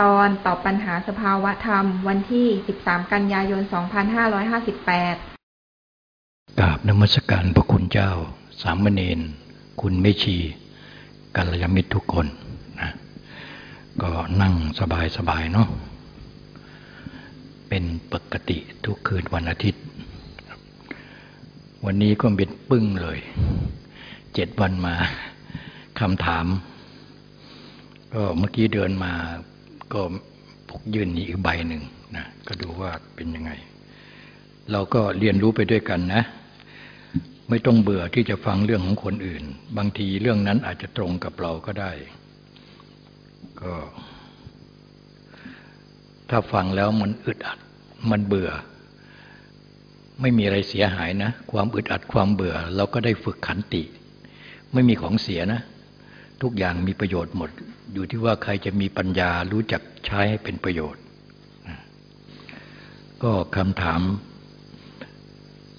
ตอนตอบปัญหาสภาวะธรรม วันที่ 13 กันยายน 2558 กราบนมัสการพระคุณเจ้า สามเณรคุณเมชีกัลยาณมิตรทุกคนนะก็นั่งสบายๆเนาะเป็นปกติทุกคืนวันอาทิตย์ วันนี้ก็เป็นปึ้งเลย เจ็ดวันมาคำถาม ก็เมื่อกี้เดินมา ก็พกยื่นอีกใบหนึ่งนะก็ดูว่าเป็นยังไง เราก็เรียนรู้ไปด้วยกันนะ ไม่ต้องเบื่อที่จะฟังเรื่องของคนอื่น บางทีเรื่องนั้นอาจจะตรงกับเราก็ได้ ก็ ถ้าฟังแล้วมันอึดอัด มันเบื่อ ไม่มีอะไรเสียหายนะ ความอึดอัดความเบื่อ เราก็ได้ฝึกขันติ ไม่มีของเสียนะ ทุกอย่างมีประโยชน์หมด อยู่ที่ว่าใครจะมีปัญญารู้จักใช้ให้เป็นประโยชน์ ก็คำถาม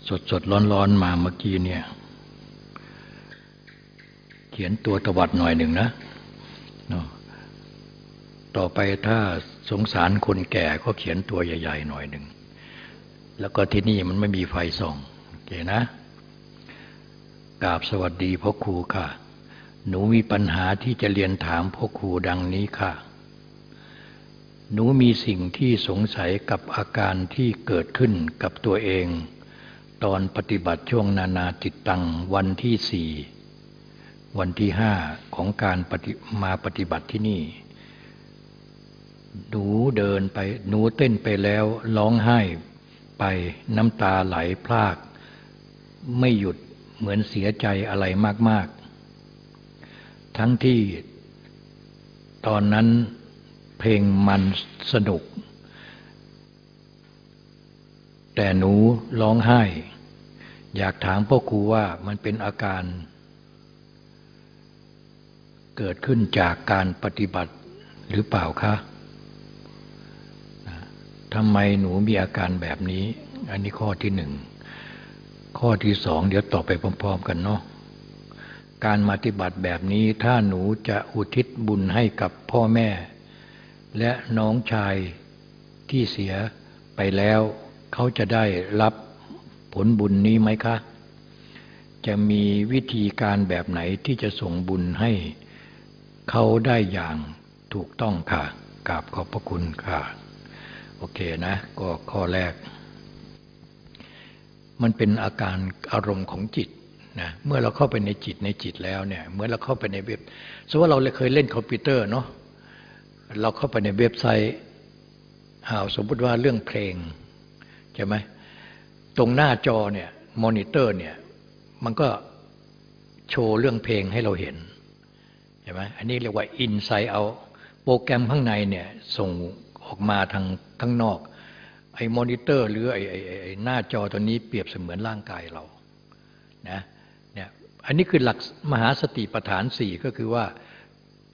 สดสดร้อนร้อนมาเมื่อกี้เนี่ย เขียนตัวตวัดหน่อยหนึ่งนะ ต่อไปถ้าสงสารคนแก่ก็เขียนตัวใหญ่ ๆ หน่อยหนึ่ง แล้วก็ที่นี่มันไม่มีไฟส่อง โอเคนะกราบสวัสดีพ่อครูค่ะ หนูมีปัญหาที่จะเรียนถามพ่อครูดังนี้ค่ะ หนูมีสิ่งที่สงสัยกับอาการที่เกิดขึ้นกับตัวเอง ตอนปฏิบัติช่วงนานาจิตตังวันที่สี่วันที่ห้าของการมาปฏิบัติที่นี่ หนูเดินไป หนูเต้นไปแล้วร้องไห้ไปน้ำตาไหลพราก ไม่หยุดเหมือนเสียใจอะไรมาก ๆ ทั้งที่ตอนนั้นเพลงมันสนุก แต่หนูร้องไห้ อยากถามพ่อครูว่ามันเป็นอาการ เกิดขึ้นจากการปฏิบัติหรือเปล่าคะทำไมหนูมีอาการแบบนี้ อันนี้ข้อที่หนึ่ง ข้อที่สองเดี๋ยวต่อไปพร้อม ๆ กันเนาะ การปฏิบัติแบบนี้ถ้าหนูจะอุทิศบุญให้กับพ่อแม่ และน้องชายที่เสียไปแล้ว เขาจะได้รับผลบุญนี้ไหมคะ จะมีวิธีการแบบไหนที่จะส่งบุญให้ เขาได้อย่างถูกต้องค่ะกราบขอบพระคุณค่ะ โอเคนะ ก็ข้อแรก มันเป็นอาการอารมณ์ของจิต นะเมื่อเราเข้าไปในจิตในจิตแล้วเนี่ยเหมื่อเราเข้าไปในเว็บสมมติว่าเราเคยเล่นคอมพิวเตอร์เนาะเราเข้าไปในเว็บไซต์อาสมมติว่าเรื่องเพลงใช่ไหมตรงหน้าจอเนี่ยมอนิเตอร์เนี่ยมันก็โชว์เรื่องเพลงให้เราเห็นใช่ไหมอันนี้เรียกว่า inside เอาโปรแกรมข้างในเนี่ยส่งออกมาทางข้างนอก ไอ้มอนิเตอร์ หรือไอ้ไอ้หน้าจอตัวนี้เปรียบเสมือนร่างกายเรานะเนี่ย อันนี้คือหลักมหาสติปัฏฐานสี่ก็คือว่า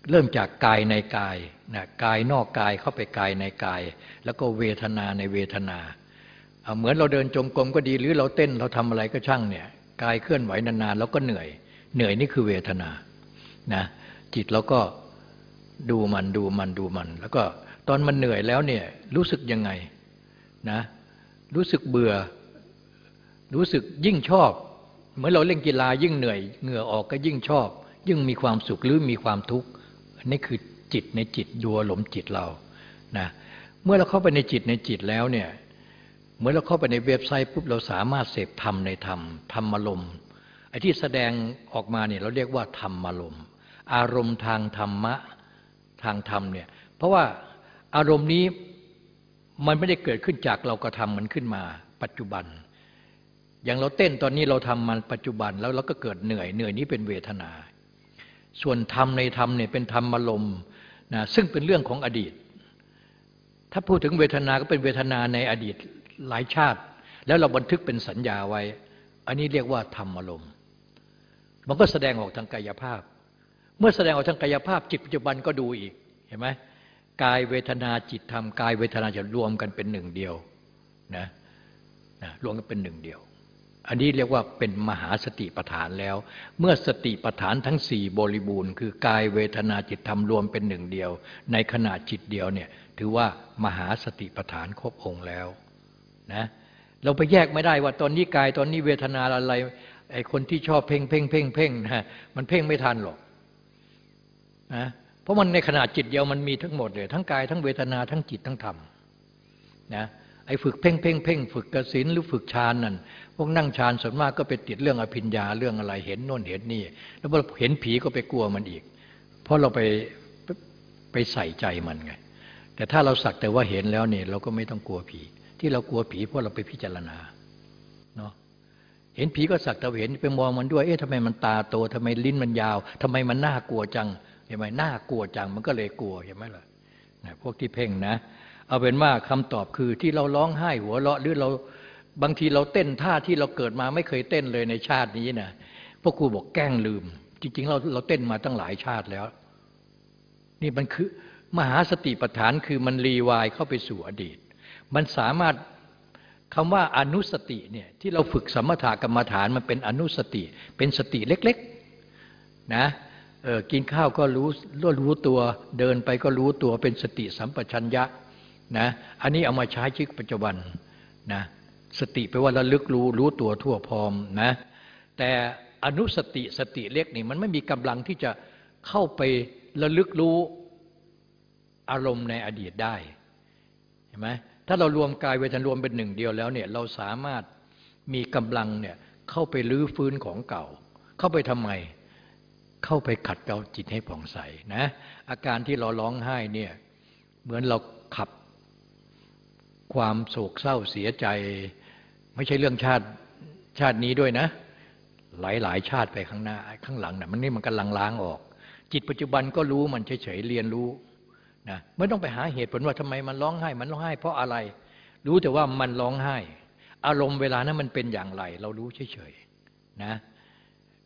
เริ่มจากกายในกายนะกายนอกกายเข้าไปกายในกาย แล้วก็เวทนาในเวทนา เหมือนเราเดินจงกรมก็ดีหรือเราเต้นเราทำอะไรก็ช่างเนี่ยกายเคลื่อนไหวนานๆแล้วก็เหนื่อย เหนื่อยนี่คือเวทนานะจิตเราก็ดูมันดูมันดูมัน แล้วก็ตอนมันเหนื่อยแล้วเนี่ยรู้สึกยังไงนะรู้สึกเบื่อ รู้สึกยิ่งชอบ เหมือนเราเล่นกีฬายิ่งเหนื่อยเหงื่อออกก็ยิ่งชอบ ยิ่งมีความสุขหรือมีความทุกข์นี่คือจิตในจิตดัวหลมจิตเรานะเมื่อเราเข้าไปในจิตในจิตแล้วเนี่ยเมื่อเราเข้าไปในเว็บไซต์ปุ๊บเราสามารถเสพธรรมในธรรมธรรมอารมไอ้ที่แสดงออกมาเนี่ยเราเรียกว่าธรรมอารมอารมณ์ทางธรรมะทางธรรมเนี่ยเพราะว่าอารมณ์นี้มันไม่ได้เกิดขึ้นจากเรากระทำมันขึ้นมาปัจจุบัน อย่างเราเต้นตอนนี้เราทำมันปัจจุบันแล้วเราก็เกิดเหนื่อยเหนื่อยนี้เป็นเวทนา ส่วนธรรมในธรรมเนี่ยเป็นธรรมอารมณ์นะซึ่งเป็นเรื่องของอดีต ถ้าพูดถึงเวทนาก็เป็นเวทนาในอดีตหลายชาติ แล้วเราบันทึกเป็นสัญญาไว้ อันนี้เรียกว่าธรรมอารมณ์มันก็แสดงออกทางกายภาพ เมื่อแสดงออกทางกายภาพจิตปัจจุบันก็ดูอีกเห็นไหมกายเวทนาจิตธรรมกายเวทนาจะรวมกันเป็นหนึ่งเดียวนะนะรวมกันเป็นหนึ่งเดียว อันนี้เรียกว่าเป็นมหาสติปัฏฐานแล้ว เมื่อสติปัฏฐานทั้งสี่บริบูรณ์คือกายเวทนาจิตธรรมรวมเป็นหนึ่งเดียว ในขณะจิตเดียวเนี่ยถือว่ามหาสติปัฏฐานครบองค์แล้วนะเราไปแยกไม่ได้ว่าตอนนี้กายตอนนี้เวทนาอะไรไอ้คนที่ชอบเพ่งเพ่งเพ่งเพ่งนะมันเพ่งไม่ทันหรอกนะเพราะมันในขณะจิตเดียวมันมีทั้งหมดเลยทั้งกายทั้งเวทนาทั้งจิตทั้งธรรมนะ ไอ้ฝึกเพ่งเพ่งเพ่งฝึกกสินหรือฝึกฌานนั่นพวกนั่งฌานส่วนมากก็ไปติดเรื่องอภิญญาเรื่องอะไรเห็นโน่นเห็นนี่ แล้วพอเห็นผีก็ไปกลัวมันอีก เพราะเราไปไปใส่ใจมันไง แต่ถ้าเราสักแต่ว่าเห็นแล้วเนี่ยเราก็ไม่ต้องกลัวผี ที่เรากลัวผีเพราะเราไปพิจารณาเนาะเห็นผีก็สักแต่เห็นไปมองมันด้วย เอ๊ะทำไมมันตาโตทำไมลิ้นมันยาวทำไมมันน่ากลัวจังเห็นไหมน่ากลัวจังมันก็เลยกลัวเห็นไหมล่ะพวกที่เพ่งนะ เอาเป็นว่าคำตอบคือที่เราร้องไห้หัวเราะหรือเราบางทีเราเต้นท่าที่เราเกิดมาไม่เคยเต้นเลยในชาตินี้นะพวกครูบอกแกล้งลืม จริง ๆ เราเราเต้นมาตั้งหลายชาติแล้ว นี่มันคือมหาสติปัฏฐานคือมันรีวายเข้าไปสู่อดีต มันสามารถคำว่าอนุสติเนี่ยที่เราฝึกสมถกรรมฐานมันเป็นอนุสติ เป็นสติเล็กๆนะออกินข้าวก็รู้รู้ตัวเดินไปก็รู้ตัวเป็นสติสัมปชัญญะ นะอันนี้เอามาใช้ชีวิตปัจจุบันนะสติแปลว่าระลึกรู้รู้ตัวทั่วพร้อมนะแต่อนุสติสติเล็กนี่มันไม่มีกำลังที่จะเข้าไประลึกรู้อารมณ์ในอดีตได้เห็นไหมถ้าเรารวมกายเวทนารวมเป็นหนึ่งเดียวแล้วเนี่ยเราสามารถมีกำลังเนี่ยเข้าไปลื้อฟื้นของเก่า เข้าไปทำไม เข้าไปขัดเกลาจิตให้ผ่องใสนะอาการที่เราร้องไห้เนี่ยเหมือนเรา ความโศกเศร้าเสียใจ ไม่ใช่เรื่องชาติชาตินี้ด้วยนะ หลายหลายชาติไปข้างหน้าข้างหลังนะ่ะมันนี่มันกำลังล้างออก จิตปัจจุบันก็รู้มันเฉยๆเรียนรู้นะไม่ต้องไปหาเหตุผลว่าทำไมมันร้องไห้ มันร้องไห้เพราะอะไร รู้แต่ว่ามันร้องไห้ อารมณ์เวลานั้นมันเป็นอย่างไร เรารู้เฉยๆนะ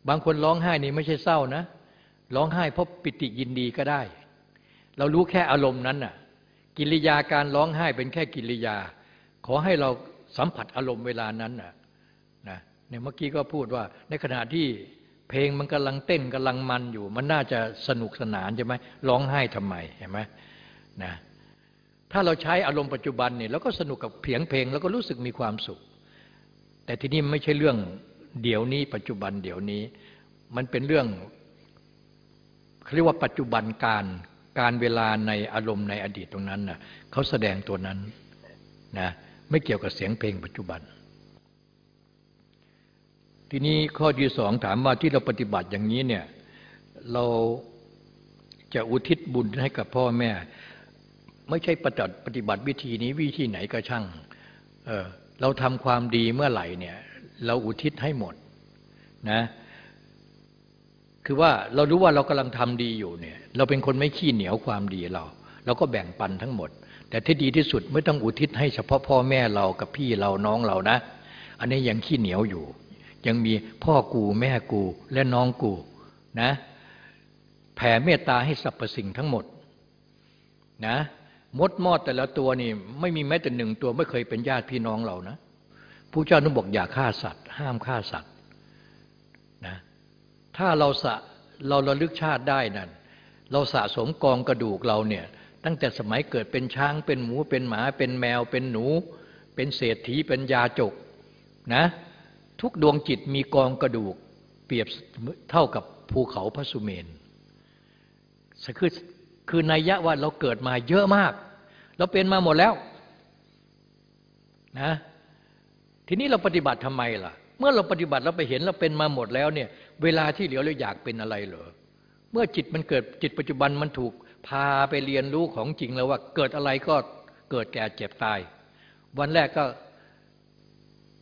บางคนร้องไห้นี่ไม่ใช่เศร้านะร้องไห้เพราะปิติยินดีก็ได้ เรารู้แค่อารมณ์นั้นน่ะ กิริยาการร้องไห้เป็นแค่กิริยา ขอให้เราสัมผัสอารมณ์เวลานั้นนะนะเนี่ยเมื่อกี้ก็พูดว่า ในขณะที่เพลงมันกำลังเต้นกำลังมันอยู่ มันน่าจะสนุกสนานใช่ไหมร้องไห้ทำไมเห็นไหมนะถ้าเราใช้อารมณ์ปัจจุบันเนี่ยเราก็สนุกกับเพียงเพลง แล้วก็รู้สึกมีความสุข แต่ที่นี่ไม่ใช่เรื่องเดี๋ยวนี้ ปัจจุบันเดี๋ยวนี้ มันเป็นเรื่องเขาเรียกว่าปัจจุบันการ การเวลาในอารมณ์ในอดีตตรงนั้นน่ะเขาแสดงตัวนั้นนะไม่เกี่ยวกับเสียงเพลงปัจจุบัน ทีนี้ข้อที่สองถามว่าที่เราปฏิบัติอย่างนี้เนี่ยเราจะอุทิศบุญให้กับพ่อแม่ ไม่ใช่ปฏิบัติปฏิบัติวิธีนี้วิธีไหนก็ช่างเเราทำความดีเมื่อไหร่เนี่ยเราอุทิศให้หมดนะ คือว่าเรารู้ว่าเรากำลังทำดีอยู่เนี่ย เราเป็นคนไม่ขี้เหนียวความดีเรา เราก็แบ่งปันทั้งหมด แต่ที่ดีที่สุดไม่ต้องอุทิศให้เฉพาะพ่อแม่เรากับพี่เราน้องเรานะ อันนี้ยังขี้เหนียวอยู่ ยังมีพ่อกูแม่กูและน้องกูนะ แผ่เมตตาให้สรรพสิ่งทั้งหมดนะมดมอดแต่ละตัวนี่ไม่มีแม้แต่หนึ่งตัวไม่เคยเป็นญาติพี่น้องเรานะผู้เจ้านุบอกอย่าฆ่าสัตว์ ห้ามฆ่าสัตว์ ถ้าเราสะเราระลึกชาติได้นั่นเราสะสมกองกระดูกเราเนี่ยตั้งแต่สมัยเกิดเป็นช้างเป็นหมูเป็นหมาเป็นแมวเป็นหนู เป็นเศรษฐีเป็นยาจกนะทุกดวงจิตมีกองกระดูกเปรียบเท่ากับภูเขาพระสุเมนคือคือนัยยะว่าเราเกิดมาเยอะมาก เราเป็นมาหมดแล้วนะทีนี้เราปฏิบัติทำไมล่ะ เมื่อเราปฏิบัติเราไปเห็นเราเป็นมาหมดแล้วเนี่ย เวลาที่เหลือเราอยากเป็นอะไรเหรอเมื่อจิตมันเกิดจิตปัจจุบันมันถูกพาไปเรียนรู้ของจริงแล้วว่า เกิดอะไรก็เกิดแก่เจ็บตาย วันแรกก็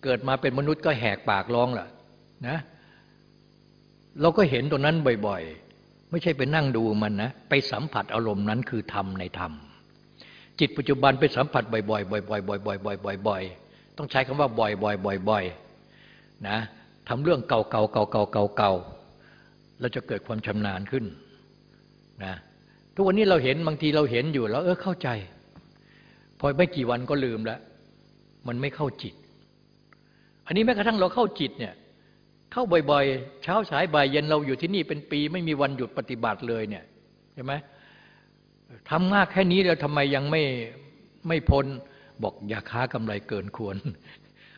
เกิดมาเป็นมนุษย์ก็แหกปากร้องล่ะนะเราก็เห็นตรงนั้นบ่อยๆ ไม่ใช่ไปนั่งดูมันนะ ไปสัมผัสอารมณ์นั้นคือธรรมในธรรม จิตปัจจุบันไปสัมผัสบ่อยๆบ่อยๆบ่อยๆบ่อยๆบ่อยๆต้องใช้คำว่าบ่อยๆบ่อยๆนะ ทำเรื่องเก่าๆเก่าๆเก่าๆเก่าๆเราจะเกิดความชำนาญขึ้นนะทุกวันนี้เราเห็นบางทีเราเห็นอยู่แล้วเออเข้าใจ พอไม่กี่วันก็ลืมแล้วมันไม่เข้าจิต อันนี้แม้กระทั่งเราเข้าจิตเนี่ยเข้าบ่อยๆ เช้าสายบ่ายเย็นเราอยู่ที่นี่เป็นปี ไม่มีวันหยุดปฏิบัติเลยเนี่ยใช่ไหมทำมากแค่นี้แล้วทำไมยังไม่ไม่พ้นบอกอย่าค้ากำไรเกินควร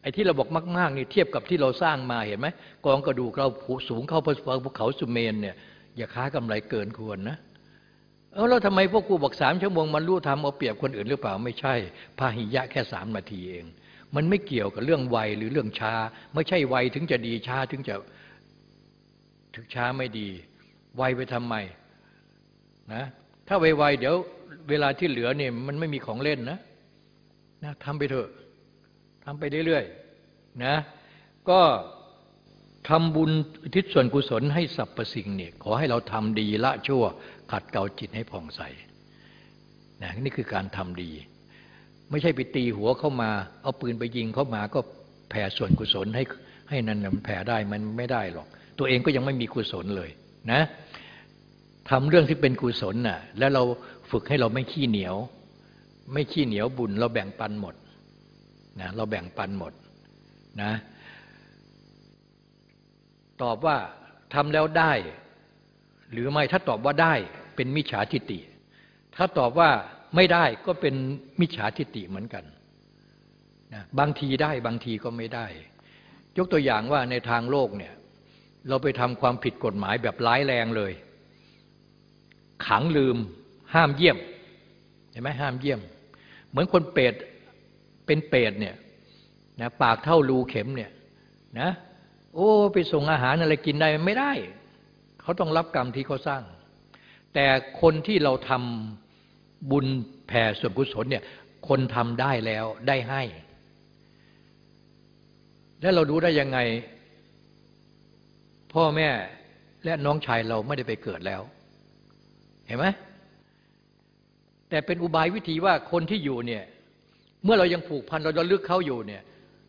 ไอ้ที่เราบอกมากๆนี่เทียบกับที่เราสร้างมาเห็นไหมกองกระดูกเราสูงเข้าภูเขาสุเมนเนี่ยอย่าค้ากำไรเกินควรนะเออแล้วทำไมพวกกูบอกสามชั่วโมงมันรู้ทำเอาเปรียบคนอื่นหรือเปล่าไม่ใช่พาหิยะแค่สามนาทีเอง มันไม่เกี่ยวกับเรื่องวัยหรือเรื่องช้า ไม่ใช่วัยถึงจะดีช้าถึงจะถึงช้าไม่ดีวัยไปทำไมนะถ้าไวๆเดี๋ยวเวลาที่เหลือเนี่ยมันไม่มีของเล่นนะนะทำไปเถอะ ทำไปเรื่อยๆนะก็ทำบุญทิศส่วนกุศลให้สรรพสิ่งเนี่ยขอให้เราทำดีละชั่ว ขัดเกลาจิตให้ผ่องใสนะนี่คือการทำดี ไม่ใช่ไปตีหัวเข้ามา เอาปืนไปยิงเข้ามาก็แผ่ส่วนกุศลให้ให้นั่นมันแผ่ได้มันไม่ได้หรอก ตัวเองก็ยังไม่มีกุศลเลยนะทำเรื่องที่เป็นกุศลน่ะแล้วเราฝึกให้เราไม่ขี้เหนียว ไม่ขี้เหนียวบุญเราแบ่งปันหมด นะเราแบ่งปันหมดนะตอบว่าทำแล้วได้ หรือไม่ถ้าตอบว่าได้เป็นมิจฉาทิฏฐิถ้าตอบว่าไม่ได้ก็เป็นมิจฉาทิฏฐิเหมือนกันนะบางทีได้บางทีก็ไม่ได้ ยกตัวอย่างว่าในทางโลกเนี่ยเราไปทำความผิดกฎหมายแบบร้ายแรงเลย ขังลืม ห้ามเยี่ยมเห็นไหมห้ามเยี่ยม เหมือนคนเปรต เป็นเปรตเนี่ยนะปากเท่ารูเข็มเนี่ยนะโอ้ไปส่งอาหารอะไรกินได้ไม่ได้ เขาต้องรับกรรมที่เขาสร้าง แต่คนที่เราทำบุญแผ่ส่วนกุศลเนี่ยคนทำได้แล้วได้ให้ แล้วเรารู้ได้ยังไง พ่อแม่และน้องชายเราไม่ได้ไปเกิดแล้ว เห็นไหมแต่เป็นอุบายวิธีว่าคนที่อยู่เนี่ย เมื่อเรายังผูกพันเราจะลึกเขาอยู่เนี่ย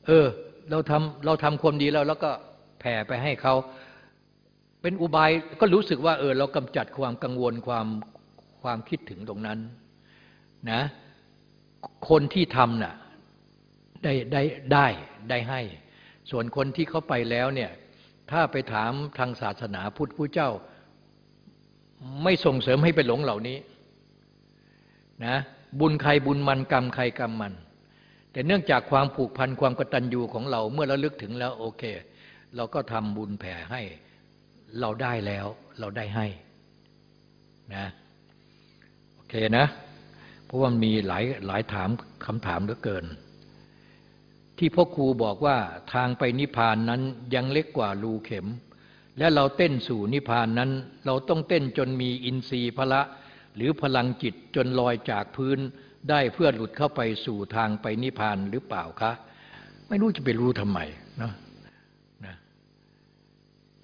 เออ เราทำเราทำความดีแล้ว แล้วก็แผ่ไปให้เขาเป็นอุบายก็รู้สึกว่า เออ เรากำจัดความกังวลความความคิดถึงตรงนั้นนะ คนที่ทำน่ะได้ได้ได้ได้ให้ ส่วนคนที่เขาไปแล้วเนี่ย ถ้าไปถามทางศาสนาพุทธผู้เจ้า ไม่ส่งเสริมให้ไปหลงเหล่านี้นะบุญใครบุญมันกรรมใครกรรมมัน แต่เนื่องจากความผูกพันความกตัญญูของเราเมื่อเราลึกถึงแล้วโอเค เราก็ทำบุญแผ่ให้เราได้แล้วเราได้ให้นะโอเคนะ เพราะว่ามีหลายหลายถามคำถามเหลือเกิน ที่พ่อครูบอกว่าทางไปนิพพานนั้นยังเล็กกว่ารูเข็ม และเราเต้นสู่นิพพานนั้น เราต้องเต้นจนมีอินทรีย์พละ หรือพลังจิตจนลอยจากพื้น ได้เพื่อหลุดเข้าไปสู่ทางไปนิพพานหรือเปล่าคะ ไม่รู้จะไปรู้ทำไมนะนะ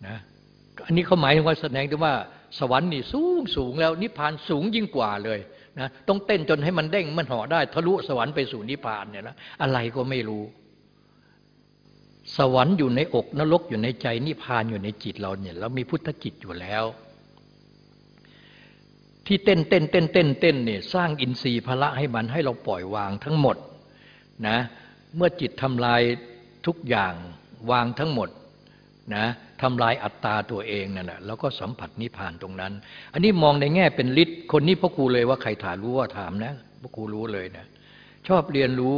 นะอันนี้เขาหมายถึงว่าแสดงถึงว่า สวรรค์นี่สูงสูงแล้วนิพพานสูงยิ่งกว่าเลยนะต้องเต้นจนให้มันเด้งมันห่อได้ ทะลุสวรรค์ไปสู่นิพพานเนี่ยนะอะไรก็ไม่รู้ สวรรค์อยู่ในอกนรกอยู่ในใจนิพพานอยู่ในจิตเราเนี่ยเรามีพุทธจิตอยู่แล้ว ที่เต้นเต้นเต้นเต้นเต้นเนี่ยสร้างอินทรีย์พละให้มันให้เราปล่อยวางทั้งหมดนะเมื่อจิตทำลายทุกอย่างวางทั้งหมดนะทำลายอัตตาตัวเองนั่นแหละแล้วก็สัมผัสนิพพานตรงนั้น อันนี้มองในแง่เป็นฤทธิ์คนนี้พ่อครูเลยว่าใครถามรู้ว่าถามนะพ่อครูรู้เลยนะชอบเรียนรู้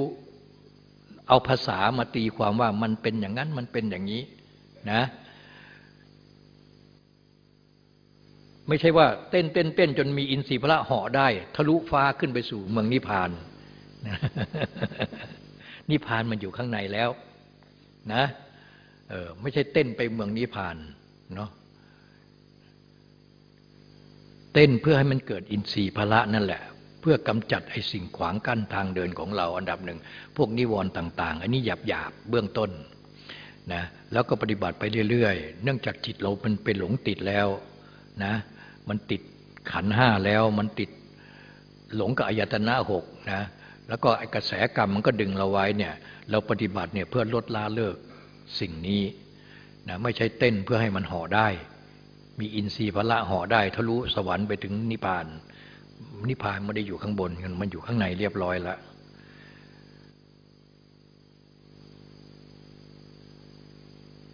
เอาภาษามาตีความว่ามันเป็นอย่างนั้นมันเป็นอย่างนี้นะ ไม่ใช่ว่าเต้นเต้นเต้นจนมีอินทรีย์พระเหาะได้ ทะลุฟ้าขึ้นไปสู่เมืองนิพพานนิพพานมันอยู่ข้างในแล้ว นะเออไม่ใช่เต้นไปเมืองนิพพานเนาะเต้นเพื่อให้มันเกิดอินทรีย์พละนั่นแหละ เพื่อกำจัดไอ้สิ่งขวางกั้นทางเดินของเราอันดับหนึ่ง พวกนิวรณ์ต่าง ๆ อันนี้หยาบหยาบเบื้องต้นนะแล้วก็ปฏิบัติไปเรื่อย ๆ เนื่องจากจิตเราเป็นเป็นหลงติดแล้ว นะมันติดขันห้าแล้วมันติดหลงกับอายตนะหกนะแล้วก็กระแสกรรมมันก็ดึงเราไว้เนี่ยเราปฏิบัติเนี่ยเพื่อลดละเลิกสิ่งนี้นะไม่ใช่เต้นเพื่อให้มันห่อได้ มีอินทรีย์พละห่อได้ทะลุสวรรค์ไปถึงนิพพาน นิพพานไม่ได้อยู่ข้างบนมันอยู่ข้างในเรียบร้อยแล้ว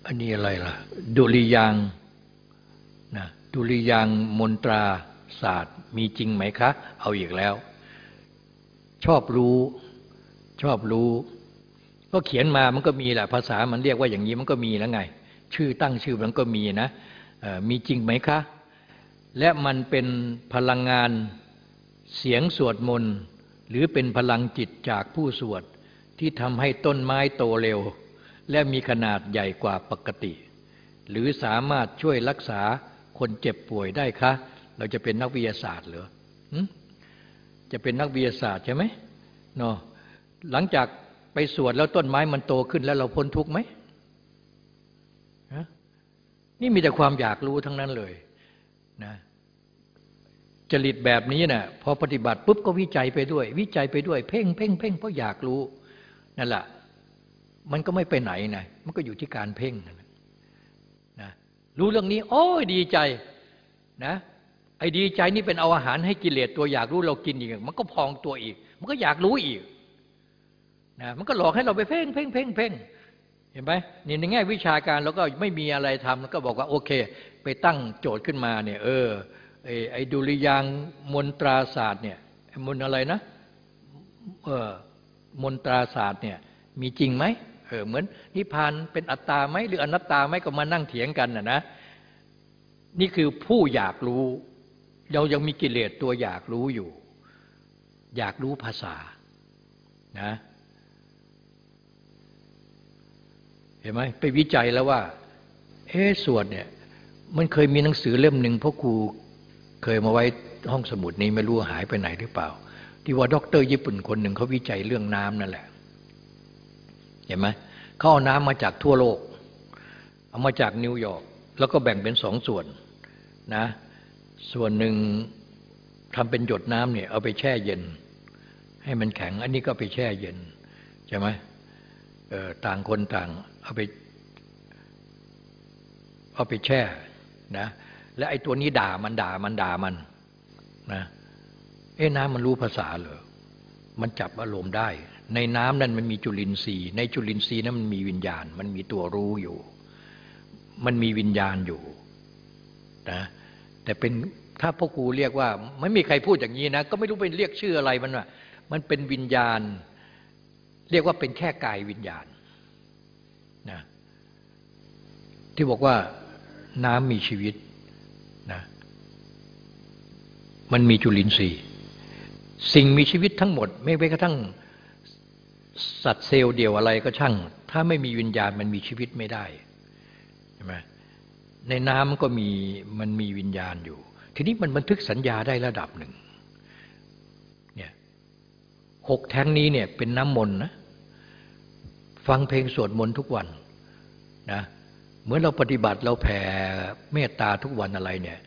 อันนี้อะไรล่ะดุริยาง ดุริยางมนตราศาสตร์ มีจริงไหมคะ เอาอีกแล้ว ชอบรู้ ชอบรู้ ก็เขียนมามันก็มีแหละภาษามันเรียกว่าอย่างนี้มันก็มีแล้วไง ชื่อตั้งชื่อมันก็มีนะมีจริงไหมคะ และมันเป็นพลังงานเสียงสวดมนต์หรือเป็นพลังจิตจากผู้สวดที่ทำให้ต้นไม้โตเร็ว และมีขนาดใหญ่กว่าปกติ หรือสามารถช่วยรักษา คนเจ็บป่วยได้คะ เราจะเป็นนักวิทยาศาสตร์เหรอจะเป็นนักวิทยาศาสตร์ใช่ไหมเนาะหลังจากไปสวดแล้วต้นไม้มันโตขึ้นแล้วเราพ้นทุกข์ไหมนี่มีแต่ความอยากรู้ทั้งนั้นเลยนะจริตแบบนี้นะ่ะพอปฏิบัติปุ๊บก็วิจัยไปด้วย วิจัยไปด้วย เพ่งเพ่งเพ่งเพราะอยากรู้นั่นแหละมันก็ไม่ไปไหนนะมันก็อยู่ที่การเพ่งนะ รู้เรื่องนี้ โอ้ยดีใจนะไอ้ดีใจนี่เป็นเอาอาหารให้กิเลสตัวอยากรู้เรากินอีกมันก็พองตัวอีก มันก็อยากรู้อีกนะมันก็หลอกให้เราไปเพ่งเพ่งเพ่งเพ่งเห็นไหมนี่ในแง่วิชาการเราก็ไม่มีอะไรทำแล้วก็บอกว่าโอเค ไปตั้งโจทย์ขึ้นมาเนี่ย เออไอ้ดุริยางมนตราศาสตร์เนี่ยมนอะไรนะเออมนตราศาสตร์เนี่ยมีจริงไหม เออเหมือนนิพพานเป็นอัตตาไหมหรืออนัตตาไหมก็มานั่งเถียงกันนะนะ นี่คือผู้อยากรู้ เรายังมีกิเลสตัวอยากรู้อยู่ อยากรู้ภาษานะเห็นไหมไปวิจัยแล้วว่า เอ๊สวดเนี่ย มันเคยมีหนังสือเล่มหนึ่งพ่อครูเคยมาไว้ห้องสมุดนี้ไม่รู้หายไปไหนหรือเปล่า ที่ว่าด็อกเตอร์ญี่ปุ่นคนหนึ่งเขาวิจัยเรื่องน้ำนั่นแหละ เห็นไหมเขาเอาน้ำมาจากทั่วโลก เอามาจากนิวยอร์กแล้วก็แบ่งเป็นสองส่วนนะส่วนหนึ่งทำเป็นหยดน้ำเนี่ยเอาไปแช่เย็น ให้มันแข็ง อันนี้ก็ไปแช่เย็นใช่ไหมต่างคนต่างเอาไปเอาไปแช่นะและไอ้ตัวนี้ด่ามันด่ามันด่ามันนะเอ้น้ำมันรู้ภาษาเหรอมันจับอารมณ์ได้ ในน้ำนั้นมันมีจุลินทรีย์ ในจุลินทรีย์นั้นมันมีวิญญาณ มันมีตัวรู้อยู่ มันมีวิญญาณอยู่นะแต่เป็นถ้าพ่อครูเรียกว่า ไม่มีใครพูดอย่างนี้นะ ก็ไม่รู้เป็นเรียกชื่ออะไรมันว่ามันเป็นวิญญาณ เรียกว่าเป็นแค่กายวิญญาณนะที่บอกว่าน้ำมีชีวิตนะมันมีจุลินทรีย์ สิ่งมีชีวิตทั้งหมด ไม่ไว้กระทั่ง สัตว์เซลล์เดียวอะไรก็ช่าง ถ้าไม่มีวิญญาณมันมีชีวิตไม่ได้ใช่ไหมในน้ำก็มีมันมีวิญญาณอยู่ ทีนี้มันบันทึกสัญญาได้ระดับหนึ่งเนี่ยหกแท้งนี้เนี่ยเป็นน้ำมนต์นะฟังเพลงสวดมนต์ทุกวันนะเหมือนเราปฏิบัติเราแผ่เมตตาทุกวันอะไรเนี่ย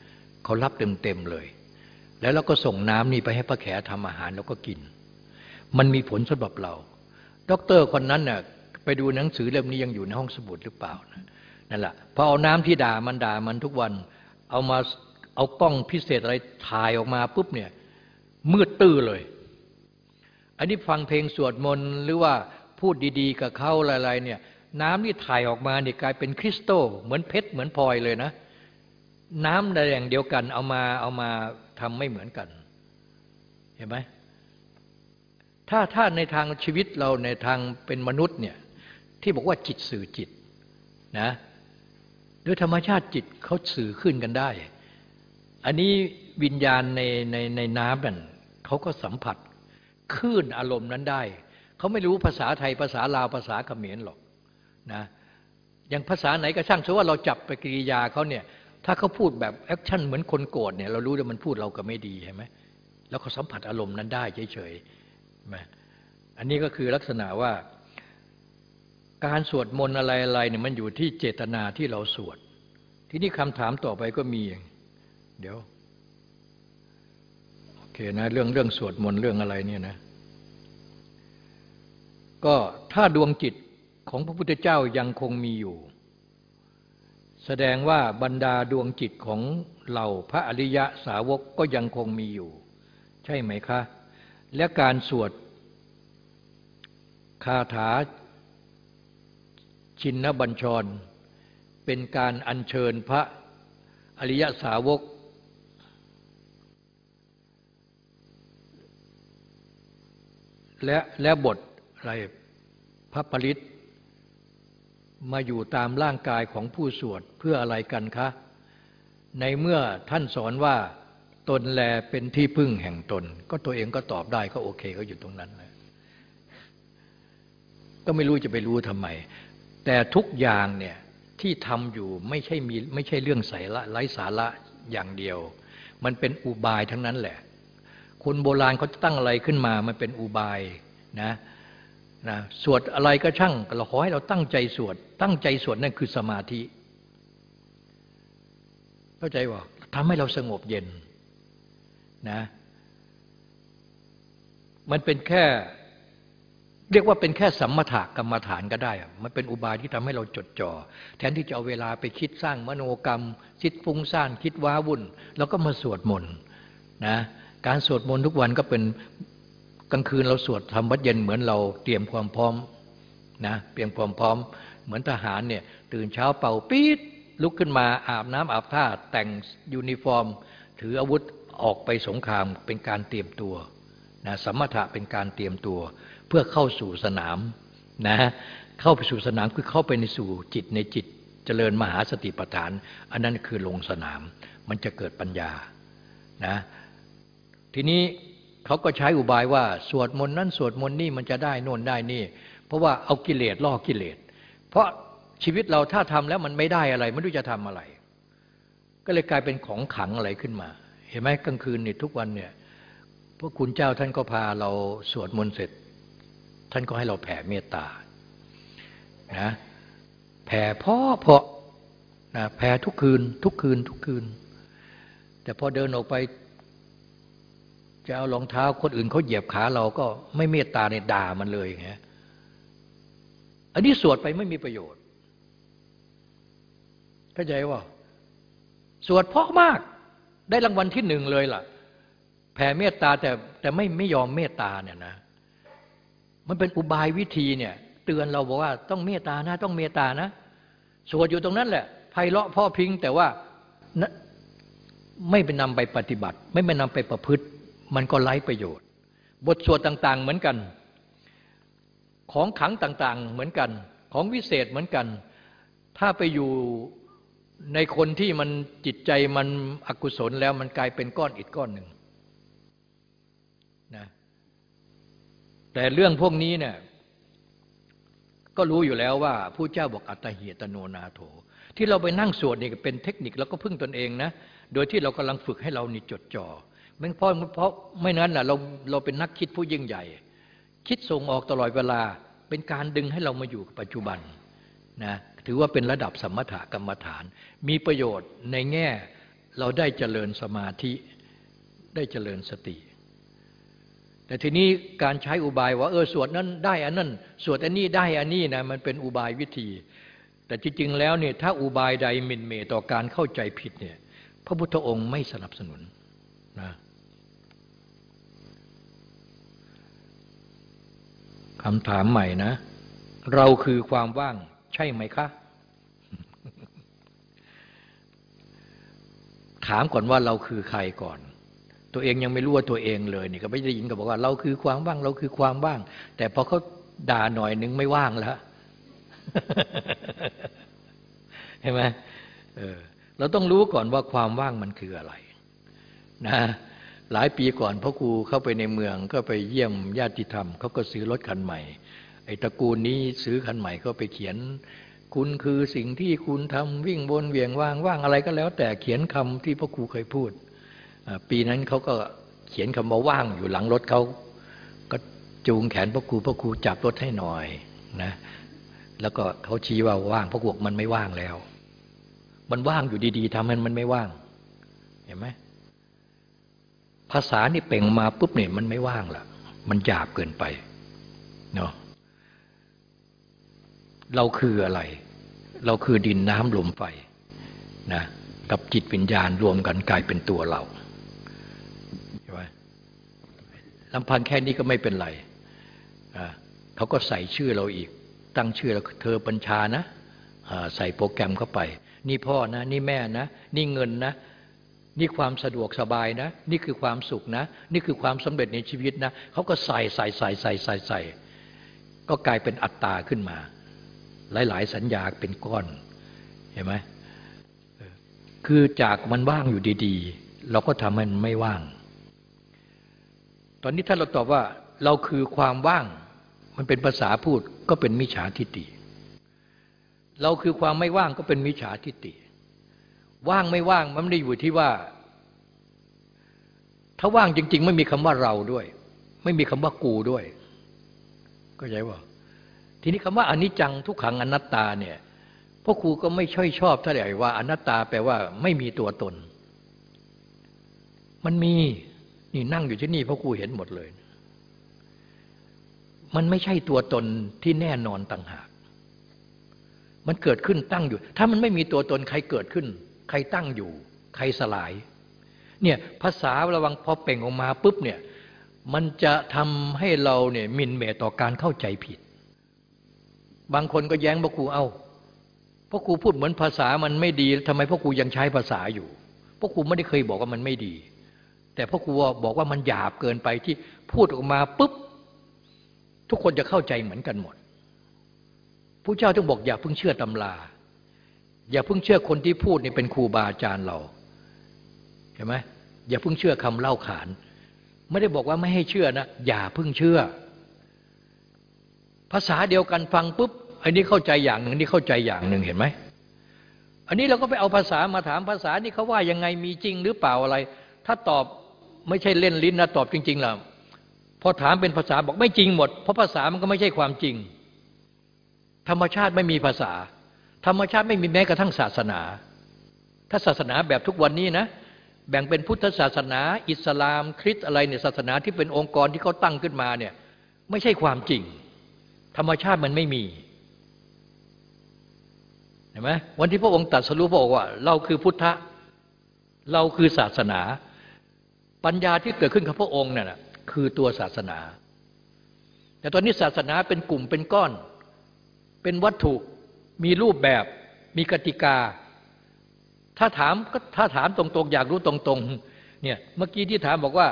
เขารับเต็มๆเลย แล้วเราก็ส่งน้ำนี่ไปให้พระแขทำอาหารแล้วก็กิน มันมีผลสำหรับเรา ด็อกเตอร์คนนั้นน่ะไปดูหนังสือเล่มนี้ยังอยู่ในห้องสมุดหรือเปล่านั่นแหละพอเอาน้ำที่ด่ามันด่ามันทุกวัน เอามาเอากล้องพิเศษอะไรถ่ายออกมาปุ๊บเนี่ยมืดตื้อเลย อันนี้ฟังเพลงสวดมนต์หรือว่าพูดดีๆ กับเขาอะไรๆเนี่ย น้ำที่ถ่ายออกมาเนี่ยกลายเป็นคริสตัลเหมือนเพชรเหมือนพลอยเลยนะ น้ำแดงเดียวกันเอามาเอามาทำไม่เหมือนกัน เห็นไหม ถ้าถ้าในทางชีวิตเราในทางเป็นมนุษย์เนี่ยที่บอกว่าจิตสื่อจิตนะโดยธรรมชาติจิตเขาสื่อคลื่นกันได้ อันนี้วิญญาณในในในน้ำนั่นเขาก็สัมผัสคลื่นอารมณ์นั้นได้ เขาไม่รู้ภาษาไทยภาษาลาวภาษาเขมรหรอกนะอย่างภาษาไหนก็ช่างสมมุติว่าเราจับไปกิริยาเขาเนี่ยถ้าเขาพูดแบบ action เหมือนคนโกรธเนี่ยเรารู้ว่ามันพูดเราก็ไม่ดีใช่ไหมแล้วเขาสัมผัสอารมณ์นั้นได้เฉยๆ อันนี้ก็คือลักษณะว่า การสวดมนต์อะไรๆเนี่ยมันอยู่ที่เจตนาที่เราสวด ทีนี้คำถามต่อไปก็มี เดี๋ยว โอเคนะ เรื่องเรื่องสวดมนต์เรื่องอะไรเนี่ยนะ ก็ถ้าดวงจิตของพระพุทธเจ้ายังคงมีอยู่ แสดงว่าบรรดาดวงจิตของเหล่าพระอริยะสาวกก็ยังคงมีอยู่ ใช่ไหมคะ และการสวดคาถาชินบัญชร เป็นการอัญเชิญพระอริยสาวก และและบทอะไรพระปริตมาอยู่ตามร่างกายของผู้สวดเพื่ออะไรกันคะ ในเมื่อท่านสอนว่า ตนแลเป็นที่พึ่งแห่งตน ก็ตัวเองก็ตอบได้ก็โอเคก็อยู่ตรงนั้นเลยก็ไม่รู้จะไปรู้ทำไม แต่ทุกอย่างเนี่ยที่ทำอยู่ไม่ใช่มีไม่ใช่เรื่องใส่ละไร้สาระอย่างเดียว มันเป็นอุบายทั้งนั้นแหละ คนโบราณเขาตั้งอะไรขึ้นมา มันเป็นอุบายนะนะสวดอะไรก็ช่างเราขอให้เราตั้งใจสวด ตั้งใจสวดนั่นคือสมาธิ เข้าใจว่าทำให้เราสงบเย็น นะ มันเป็นแค่ เรียกว่าเป็นแค่สัมมาถากรรมฐานก็ได้ มันเป็นอุบายที่ทำให้เราจดจ่อแทนที่จะเอาเวลาไปคิดสร้างมโนกรรม คิดฟุ้งซ่านคิดว้าวุ่น แล้วก็มาสวดมนต์นะการสวดมนต์ทุกวันก็เป็นกลางคืนเราสวดทำวัดเย็นเหมือนเราเตรียมความพร้อมนะเตรียมความพร้อม เหมือนทหารเนี่ยตื่นเช้าเป่าปี๊ดลุกขึ้นมาอาบน้ำอาบท่าแต่งยูนิฟอร์ม ถืออาวุธ ออกไปสงครามเป็นการเตรียมตัวนะสมถะเป็นการเตรียมตัว เพื่อเข้าสู่สนามนะเข้าไปสู่สนามคือเข้าไปในสู่จิตในจิตเจริญมหาสติปัฏฐาน อันนั้นคือลงสนาม มันจะเกิดปัญญานะทีนี้เขาก็ใช้อุบายว่าสวดมนต์นั้นสวดมนต์นี่มันจะได้โน่นได้นี่ เพราะว่าเอากิเลสล่อกิเลส เพราะชีวิตเราถ้าทำแล้วมันไม่ได้อะไร ไม่รู้จะทำอะไร ก็เลยกลายเป็นของขังอะไรขึ้นมา เห็นไหมกลางคืนนี่ทุกวันเนี่ยพวกคุณเจ้าท่านก็พาเราสวดมนต์เสร็จ ท่านก็ให้เราแผ่เมตตานะแผ่พ่อเพาะนะแผ่ทุกคืน ทุกคืน ทุกคืน แต่พอเดินออกไป จะเอารองเท้าคนอื่นเขาเหยียบขาเราก็ไม่เมตตาในด่ามันเลยไงอันนี้สวดไปไม่มีประโยชน์เข้าใจว่า สวดเพราะมาก ได้รางวัลที่หนึ่งเลยล่ะ แผ่เมตตาแต่แต่ไม่ไม่ยอมเมตตาเนี่ยนะ มันเป็นอุบายวิธีเนี่ย เตือนเราบอกว่าต้องเมตตานะต้องเมตตานะสวดอยู่ตรงนั้นแหละไพเราะพ่อพิงแต่ว่าไม่เป็นนำไปปฏิบัติ ไม่เป็นนำไปประพฤติ มันก็ไร้ประโยชน์ บทสวดต่าง ๆ เหมือนกัน ของขังต่าง ๆ เหมือนกัน ของวิเศษเหมือนกัน ถ้าไปอยู่ ในคนที่มันจิตใจมันอกุศลแล้วมันกลายเป็นก้อนอิฐก้อนหนึ่งนะแต่เรื่องพวกนี้เนี่ยก็รู้อยู่แล้วว่าผู้เจ้าบอกอัตหิตโนนาโถ ที่เราไปนั่งสวดนี่เป็นเทคนิคแล้วก็พึ่งตนเองนะ โดยที่เรากำลังฝึกให้เรานี่จดจอ่อไม่เพราะเพราะไม่นั้นนะเราเราเป็นนักคิดผู้ยิ่งใหญ่ คิดส่งออกตลอดเวลาเป็นการดึงให้เรามาอยู่กับปัจจุบันนะ ถือว่าเป็นระดับสมถกรรมฐาน มีประโยชน์ในแง่เราได้เจริญสมาธิได้เจริญสติ แต่ทีนี้การใช้อุบายว่าเออสวดนั้นได้อันนั้นสวดอันนี้ได้อันนี้นะมันเป็นอุบายวิธี แต่จริง ๆ แล้วเนี่ยถ้าอุบายใดมินเมต่อการเข้าใจผิดเนี่ยพระพุทธองค์ไม่สนับสนุนนะคำถามใหม่นะ เราคือความว่าง ใช่ไหมคะ ถามก่อนว่าเราคือใครก่อน ตัวเองยังไม่รู้ว่าตัวเองเลยนี่ก็ไม่ได้ยินก็บอกว่า เราคือความว่าง เราคือความว่าง แต่พอเขาด่าหน่อยนึงไม่ว่างแล้วเห็นไหมเออเราต้องรู้ก่อนว่าความว่างมันคืออะไร นะหลายปีก่อนพ่อครูเข้าไปในเมืองก็ไปเยี่ยมญาติธรรมเขาก็ซื้อรถคันใหม่ ไอ้ตระกูลนี้ซื้อคันใหม่ก็ไปเขียน คุณคือสิ่งที่คุณทำวิ่งบนเวียงว่างว่างอะไรก็แล้ว แต่เขียนคำที่พ่อครูเคยพูด ปีนั้นเขาก็เขียนคำว่าว่างอยู่หลังรถเขาก็จูงแขนพระครูพระครูจับรถให้หน่อยนะแล้วก็เขาชี้ว่าว่างพระครูมันไม่ว่างแล้ว มันว่างอยู่ดีๆทำให้มันไม่ว่าง เห็นไหมภาษานี่เป่งมาปุ๊บเนี่ยมันไม่ว่างละมันหยาบเกินไปเนาะ เราคืออะไร เราคือดินน้ำลมไฟนะกับจิตวิญญาณรวมกันกลายเป็นตัวเราลำพังแค่นี้ก็ไม่เป็นไรเขาก็ใส่ชื่อเราอีก ตั้งชื่อเราเธอปัญชานะใส่โปรแกรมเข้าไป นี่พ่อนะ นี่แม่นะ นี่เงินนะ นี่ความสะดวกสบายนะ นี่คือความสุขนะ นี่คือความสำเร็จในชีวิตนะเขาก็ใส่ใส่ใส่ใส่ใส่ใส่ก็กลายเป็นอัตตาขึ้นมา หลาย ๆ สัญญาเป็นก้อนเห็นไหมคือจากมันว่างอยู่ดีๆ เราก็ทำให้มันไม่ว่าง ตอนนี้ถ้าเราตอบว่าเราคือความว่าง มันเป็นภาษาพูดก็เป็นมิจฉาทิฏฐิเราคือความไม่ว่างก็เป็นมิจฉาทิฏฐิว่างไม่ว่างมันไม่ได้อยู่ที่ว่า ถ้าว่างจริง ๆ ไม่มีคำว่าเราด้วย ไม่มีคำว่ากูด้วย ก็ใช่ว่า ทีนี้คำว่าอนิจจังทุกขังอนัตตาเนี่ยพ่อครูก็ไม่ช่อยชอบเท่าไหร่ว่าอนัตตาแปลว่าไม่มีตัวตน มันมีนี่นั่งอยู่ที่นี่พ่อครูเห็นหมดเลย มันไม่ใช่ตัวตนที่แน่นอนต่างหาก มันเกิดขึ้นตั้งอยู่ ถ้ามันไม่มีตัวตนใครเกิดขึ้น ใครตั้งอยู่ ใครสลาย เนี่ยภาษาระวังพอเป่งออกมาปุ๊บเนี่ย มันจะทำให้เราเนี่ยมินเมต่อการเข้าใจผิด บางคนก็แย้งพ่อครูเอา้าพ่อครูพูดเหมือนภาษามันไม่ดีทำไมพ่อครูยังใช้ภาษาอยู่พ่อครูไม่ได้เคยบอกว่ามันไม่ดี แต่พ่อครูบอกว่ามันหยาบเกินไปที่พูดออกมาปุ๊บทุกคนจะเข้าใจเหมือนกันหมดผู้เจ้าต้องบอกอย่าเพิ่งเชื่อตำรา อย่าเพิ่งเชื่อคนที่พูดนี่เป็นครูบาอาจารย์เราเห็นไหมอย่าเพิ่งเชื่อคำเล่าขาน ไม่ได้บอกว่าไม่ให้เชื่อนะอย่าเพิ่งเชื่อ ภาษาเดียวกันฟังปุ๊บ อันนี้เข้าใจอย่างหนึ่งนี่เข้าใจอย่างหนึ่งเห็นไหมอันนี้เราก็ไปเอาภาษามาถามภาษานี่เขาว่ายังไงมีจริงหรือเปล่าอะไร ถ้าตอบไม่ใช่เล่นลิ้นนะตอบจริงๆล่ะพอถามเป็นภาษาบอกไม่จริงหมด เพราะภาษามันก็ไม่ใช่ความจริง ธรรมชาติไม่มีภาษา ธรรมชาติไม่มีแม้กระทั่งศาสนา ถ้าศาสนาแบบทุกวันนี้นะแบ่งเป็นพุทธศาสนา อิสลาม คริสต์อะไรเนี่ยศาสนาที่เป็นองค์กรที่เขาตั้งขึ้นมาเนี่ยไม่ใช่ความจริง ธรรมชาติมันไม่มี เห็นไหมวันที่พระองค์ตรัสรู้พระองค์ว่า เราคือพุทธะเราคือศาสนา ปัญญาที่เกิดขึ้นกับพระองค์เนี่ยคือตัวศาสนา แต่ตอนนี้ศาสนาเป็นกลุ่มเป็นก้อน เป็นวัตถุมีรูปแบบ มีกติกา ถ้าถามก็ถ้าถามตรงๆ อยากรู้ตรงๆเนี่ยเมื่อกี้ที่ถามบอกว่า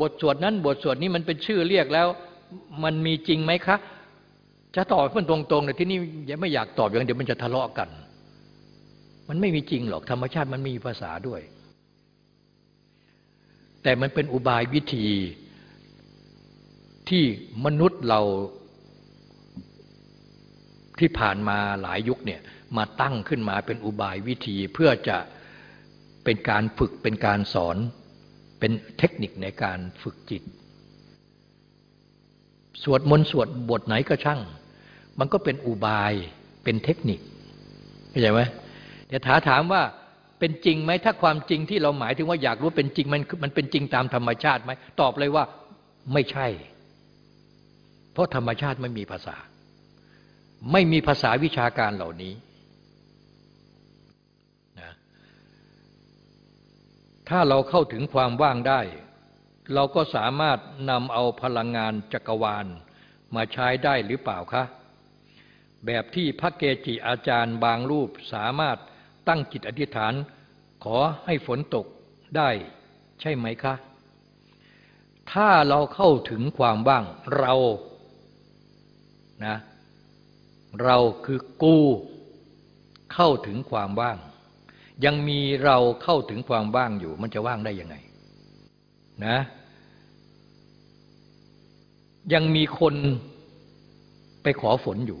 บทสวดนั้นบทสวดนี้มันเป็นชื่อเรียกแล้ว มันมีจริงไหมคะ จะตอบมันตรงๆเนี่ยที่นี่ยังไม่อยากตอบอย่างเดี๋ยวมันจะทะเลาะกัน มันไม่มีจริงหรอกธรรมชาติมันมีภาษาด้วย แต่มันเป็นอุบายวิธีที่มนุษย์เราที่ผ่านมาหลายยุคเนี่ยมาตั้งขึ้นมาเป็นอุบายวิธีเพื่อจะเป็นการฝึกเป็นการสอนเป็นเทคนิคในการฝึกจิต สวดมนต์สวดบทไหนก็ช่าง มันก็เป็นอุบายเป็นเทคนิคเข้าใจไหมเดี๋ยวถาถามว่าเป็นจริงไหมถ้าความจริงที่เราหมายถึงว่าอยากรู้เป็นจริงมันมันเป็นจริงตามธรรมชาติไหมตอบเลยว่าไม่ใช่ เพราะธรรมชาติไม่มีภาษา ไม่มีภาษาวิชาการเหล่านี้นะถ้าเราเข้าถึงความว่างได้ เราก็สามารถนำเอาพลังงานจักรวาล มาใช้ได้หรือเปล่าคะ แบบที่พระเกจิอาจารย์บางรูปสามารถตั้งจิตอธิษฐาน ขอให้ฝนตกได้ใช่ไหมคะ ถ้าเราเข้าถึงความว่างเรานะเราคือกูเข้าถึงความว่าง ยังมีเราเข้าถึงความว่างอยู่ มันจะว่างได้ยังไง นะ ยังมีคนไปขอฝนอยู่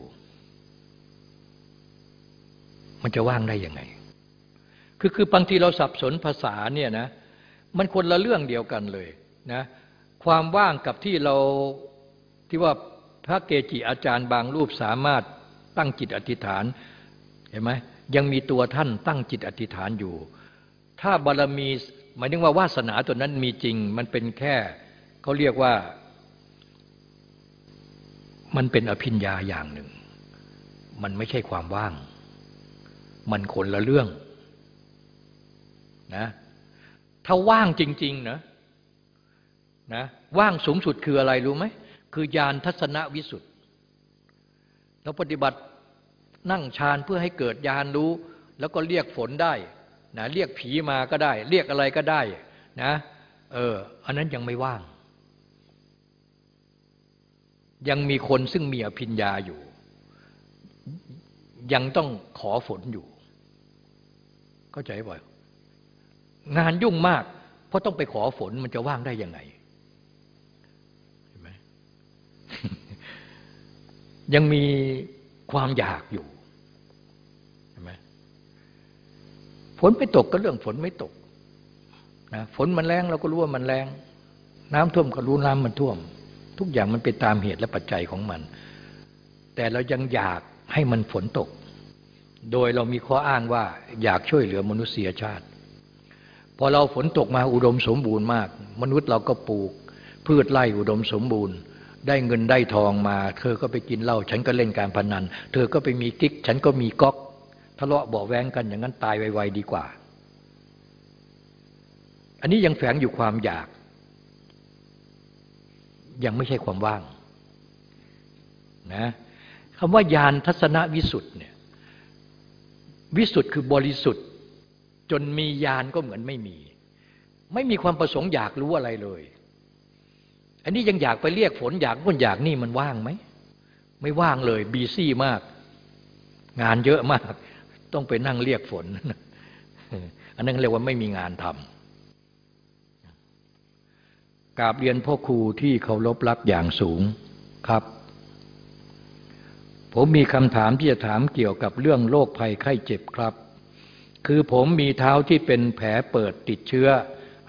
มันจะว่างได้ยังไง คือคือบางทีเราสับสนภาษาเนี่ยนะ มันคนละเรื่องเดียวกันเลยนะ ความว่างกับที่เราที่ว่าพระเกจิอาจารย์บางรูปสามารถตั้งจิตอธิษฐาน เห็นไหมยังมีตัวท่านตั้งจิตอธิษฐานอยู่ ถ้าบารรมีหมายถึงว่าวาสนาตัวนั้นมีจริง มันเป็นแค่เขาเรียกว่า มันเป็นอภิญญาอย่างหนึ่ง มันไม่ใช่ความว่าง มันคนละเรื่องนะ ถ้าว่างจริง ๆ นะนะว่างสูงสุดคืออะไรรู้ไหม คือญาณทัศนวิสุทธ์เราปฏิบัตินั่งฌานเพื่อให้เกิดญาณรู้ แล้วก็เรียกฝนได้นะเรียกผีมาก็ได้ เรียกอะไรก็ได้นะเอออันนั้นยังไม่ว่าง ยังมีคนซึ่งมีอภิญญาอยู่ ยังต้องขอฝนอยู่ เข้าใจบ่อยงานยุ่งมาก เพราะต้องไปขอฝนมันจะว่างได้ยังไงเห็นไหมยังมีความอยากอยู่เห็นไหมฝนไม่ตกก็เรื่องฝนไม่ตกนะฝนมันแรงเราก็รู้ว่ามันแรง น้ำท่วมก็รู้น้ำมันท่วม ทุกอย่างมันเป็นตามเหตุและปัจจัยของมัน แต่เรายังอยากให้มันฝนตก โดยเรามีข้ออ้างว่าอยากช่วยเหลือมนุษยชาติ พอเราฝนตกมาอุดมสมบูรณ์มาก มนุษย์เราก็ปลูก พืชไร่อุดมสมบูรณ์ ได้เงินได้ทองมา เธอก็ไปกินเหล้าฉันก็เล่นการพนัน เธอก็ไปมีกิ๊ก ฉันก็มีก๊อกทะเลาะเบาแวงกันอย่างนั้นตายไวๆดีกว่า อันนี้ยังแฝงอยู่ความอยาก ยังไม่ใช่ความว่างนะคำว่ายานทัศนวิสุทธ์เนี่ยวิสุทธ์คือบริสุทธิ์ จนมียานก็เหมือนไม่มี ไม่มีความประสงค์อยากรู้อะไรเลย อันนี้ยังอยากไปเรียกฝนอยากคนอยากนี่มันว่างไหม ไม่ว่างเลยบีซี่มาก งานเยอะมาก ต้องไปนั่งเรียกฝน อันนั้นเรียกว่าไม่มีงานทำ กราบเรียนพ่อครูที่เคารพรักอย่างสูงครับ ผมมีคำถามที่จะถามเกี่ยวกับเรื่องโรคภัยไข้เจ็บครับ คือผมมีเท้าที่เป็นแผลเปิดติดเชื้อ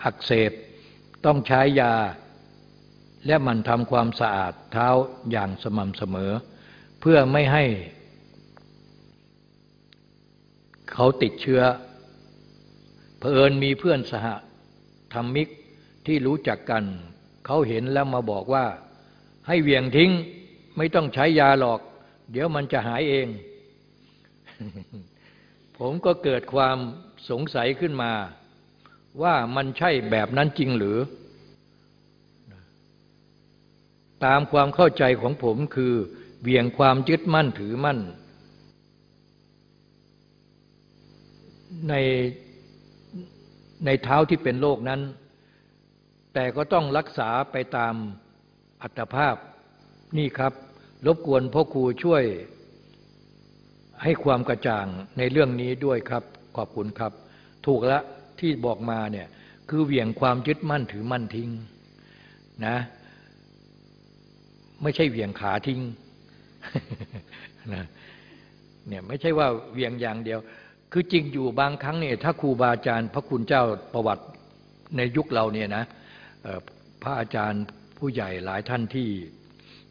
อักเสบ ต้องใช้ยา และมันทำความสะอาดเท้าอย่างสม่ำเสมอ เพื่อไม่ให้ เขาติดเชื้อเผอิญมีเพื่อนสหธรรมิก ที่รู้จักกัน เขาเห็นแล้วมาบอกว่า ให้เวียงทิ้ง ไม่ต้องใช้ยาหรอก เดี๋ยวมันจะหายเอง ผมก็เกิดความสงสัยขึ้นมา ว่ามันใช่แบบนั้นจริงหรือ ตามความเข้าใจของผมคือเวียงความยึดมั่นถือมั่น ในในเท้าที่เป็นโรคนั้น แต่ก็ต้องรักษาไปตามอัตภาพนี่ครับ รบกวนพ่อครูช่วยให้ความกระจ่างในเรื่องนี้ด้วยครับ ขอบคุณครับ ถูกล้วที่บอกมาเนี่ยคือเหวี่ยงความยึดมั่นถือมั่นทิ้งนะ ไม่ใช่เหวี่ยงขาทิ้งนะเนี่ยไม่ใช่ว่าเหวี่ยงอย่างเดียว คือจริงอยู่บางครั้งเนี่ยถ้าครูบาอาจารย์ พระคุณเจ้าประวัติในยุคเราเนี่ยนะ พระอาจารย์ผู้ใหญ่หลายท่านที่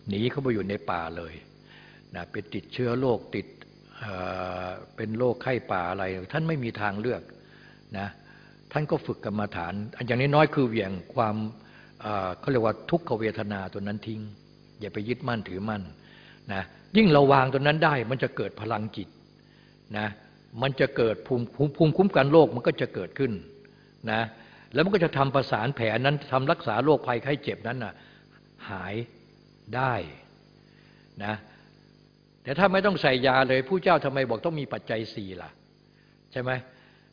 หนีเข้าไปอยู่ในป่าเลยนะเป็นติดเชื้อโรคติดเป็นโรคไข้ป่าอะไร ท่านไม่มีทางเลือกนะท่านก็ฝึกกรรมาฐาน อย่างนี้น้อยคือเหวี่ยงความเขาเรียกว่าทุกขเวทนาตัวนั้นทิ้ง อย่าไปยึดมั่นถือมั่นนะยิ่งเราวางตัวนั้นได้ มันจะเกิดพลังจิตนะมันจะเกิดภูมิภูมิคุ้มกันโรคมันก็จะเกิดขึ้นนะ แล้วมันก็จะทำประสานแผลนั้นทำรักษาโรคภัยไข้เจ็บนั้นนะหายได้นะแต่ถ้าไม่ต้องใส่ยาเลยผู้เจ้าทำไมบอกต้องมีปัจจัยสี่ล่ะ ใช่ไหม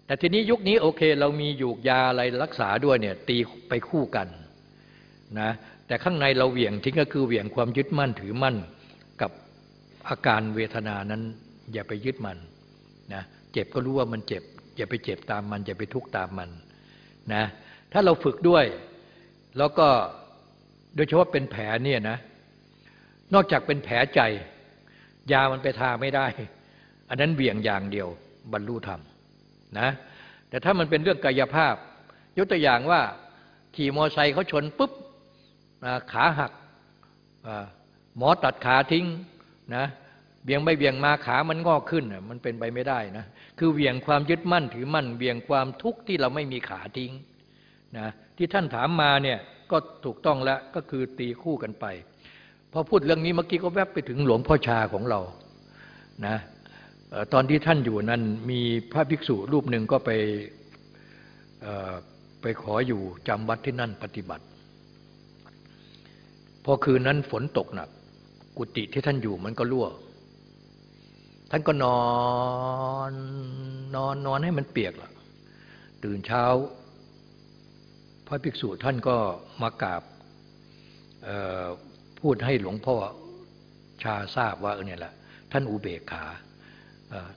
แต่ทีนี้ยุคนี้โอเค เรามียูกยาอะไรรักษาด้วยเนี่ยตีไปคู่กันนะแต่ข้างในเราเหวี่ยงทิ้งก็คือเหวี่ยงความยึดมั่นถือมั่นกับอาการเวทนานั้น อย่าไปยึดมันนะเจ็บก็รู้ว่ามันเจ็บ อย่าไปเจ็บตามมัน อย่าไปทุกข์ตามมัน นะถ้าเราฝึกด้วย แล้วก็โดยเฉพาะเป็นแผลเนี่ยนะ นอกจากเป็นแผลใจ ยามันไปทาไม่ได้ อันนั้นเบี่ยงอย่างเดียวบรรลุธรรมนะแต่ถ้ามันเป็นเรื่องกายภาพ ยกตัวอย่างว่าขี่มอไซค์เขาชนปุ๊บขาหักหมอตัดขาทิ้งนะ เบี่ยงไปเบี่ยงมาขามันงอกขึ้นมันเป็นไปไม่ได้นะคือเบี่ยงความยึดมั่นถือมั่นเบี่ยงความทุกข์ที่เราไม่มีขาทิ้งนะที่ท่านถามมาเนี่ยก็ถูกต้องแล้วก็คือตีคู่กันไปพอพูดเรื่องนี้เมื่อกี้ก็แวบไปถึงหลวงพ่อชาของเรานะตอนที่ท่านอยู่นั้นมีพระภิกษุรูปหนึ่งก็ไปไปขออยู่จำวัดที่นั่นปฏิบัติ พอคืนนั้นฝนตกหนัก กุฏิที่ท่านอยู่มันก็รั่ว ท่านก็นอน นอนนอนให้มันเปียกล่ะ ตื่นเช้า พระภิกษุท่านก็มากราบพูดให้หลวงพ่อชาทราบว่าเออเนี่ยแหละท่านอุเบกขา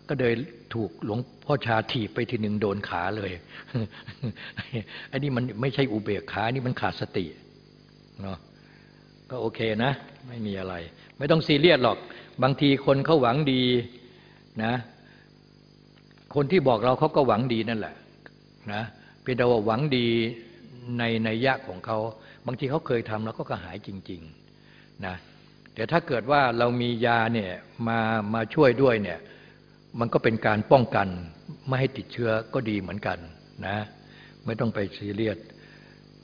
ก็เลยถูกหลวงพ่อชาถีบไปทีหนึ่งโดนขาเลยอันนี้มันไม่ใช่อุเบกขานี่มันขาดสติเนาะก็โอเคนะ ไม่มีอะไร ไม่ต้องซีเรียสหรอก บางทีคนเขาหวังดี นะคนที่บอกเราเขาก็หวังดีนั่นแหละนะเพียงแต่ว่าหวังดีในในยะของเขา บางทีเขาเคยทำแล้วก็กหายจริงๆนะแต่ถ้าเกิดว่าเรามียาเนี่ยมามาช่วยด้วยเนี่ยมันก็เป็นการป้องกันไม่ให้ติดเชื้อก็ดีเหมือนกันนะไม่ต้องไปซีเรียส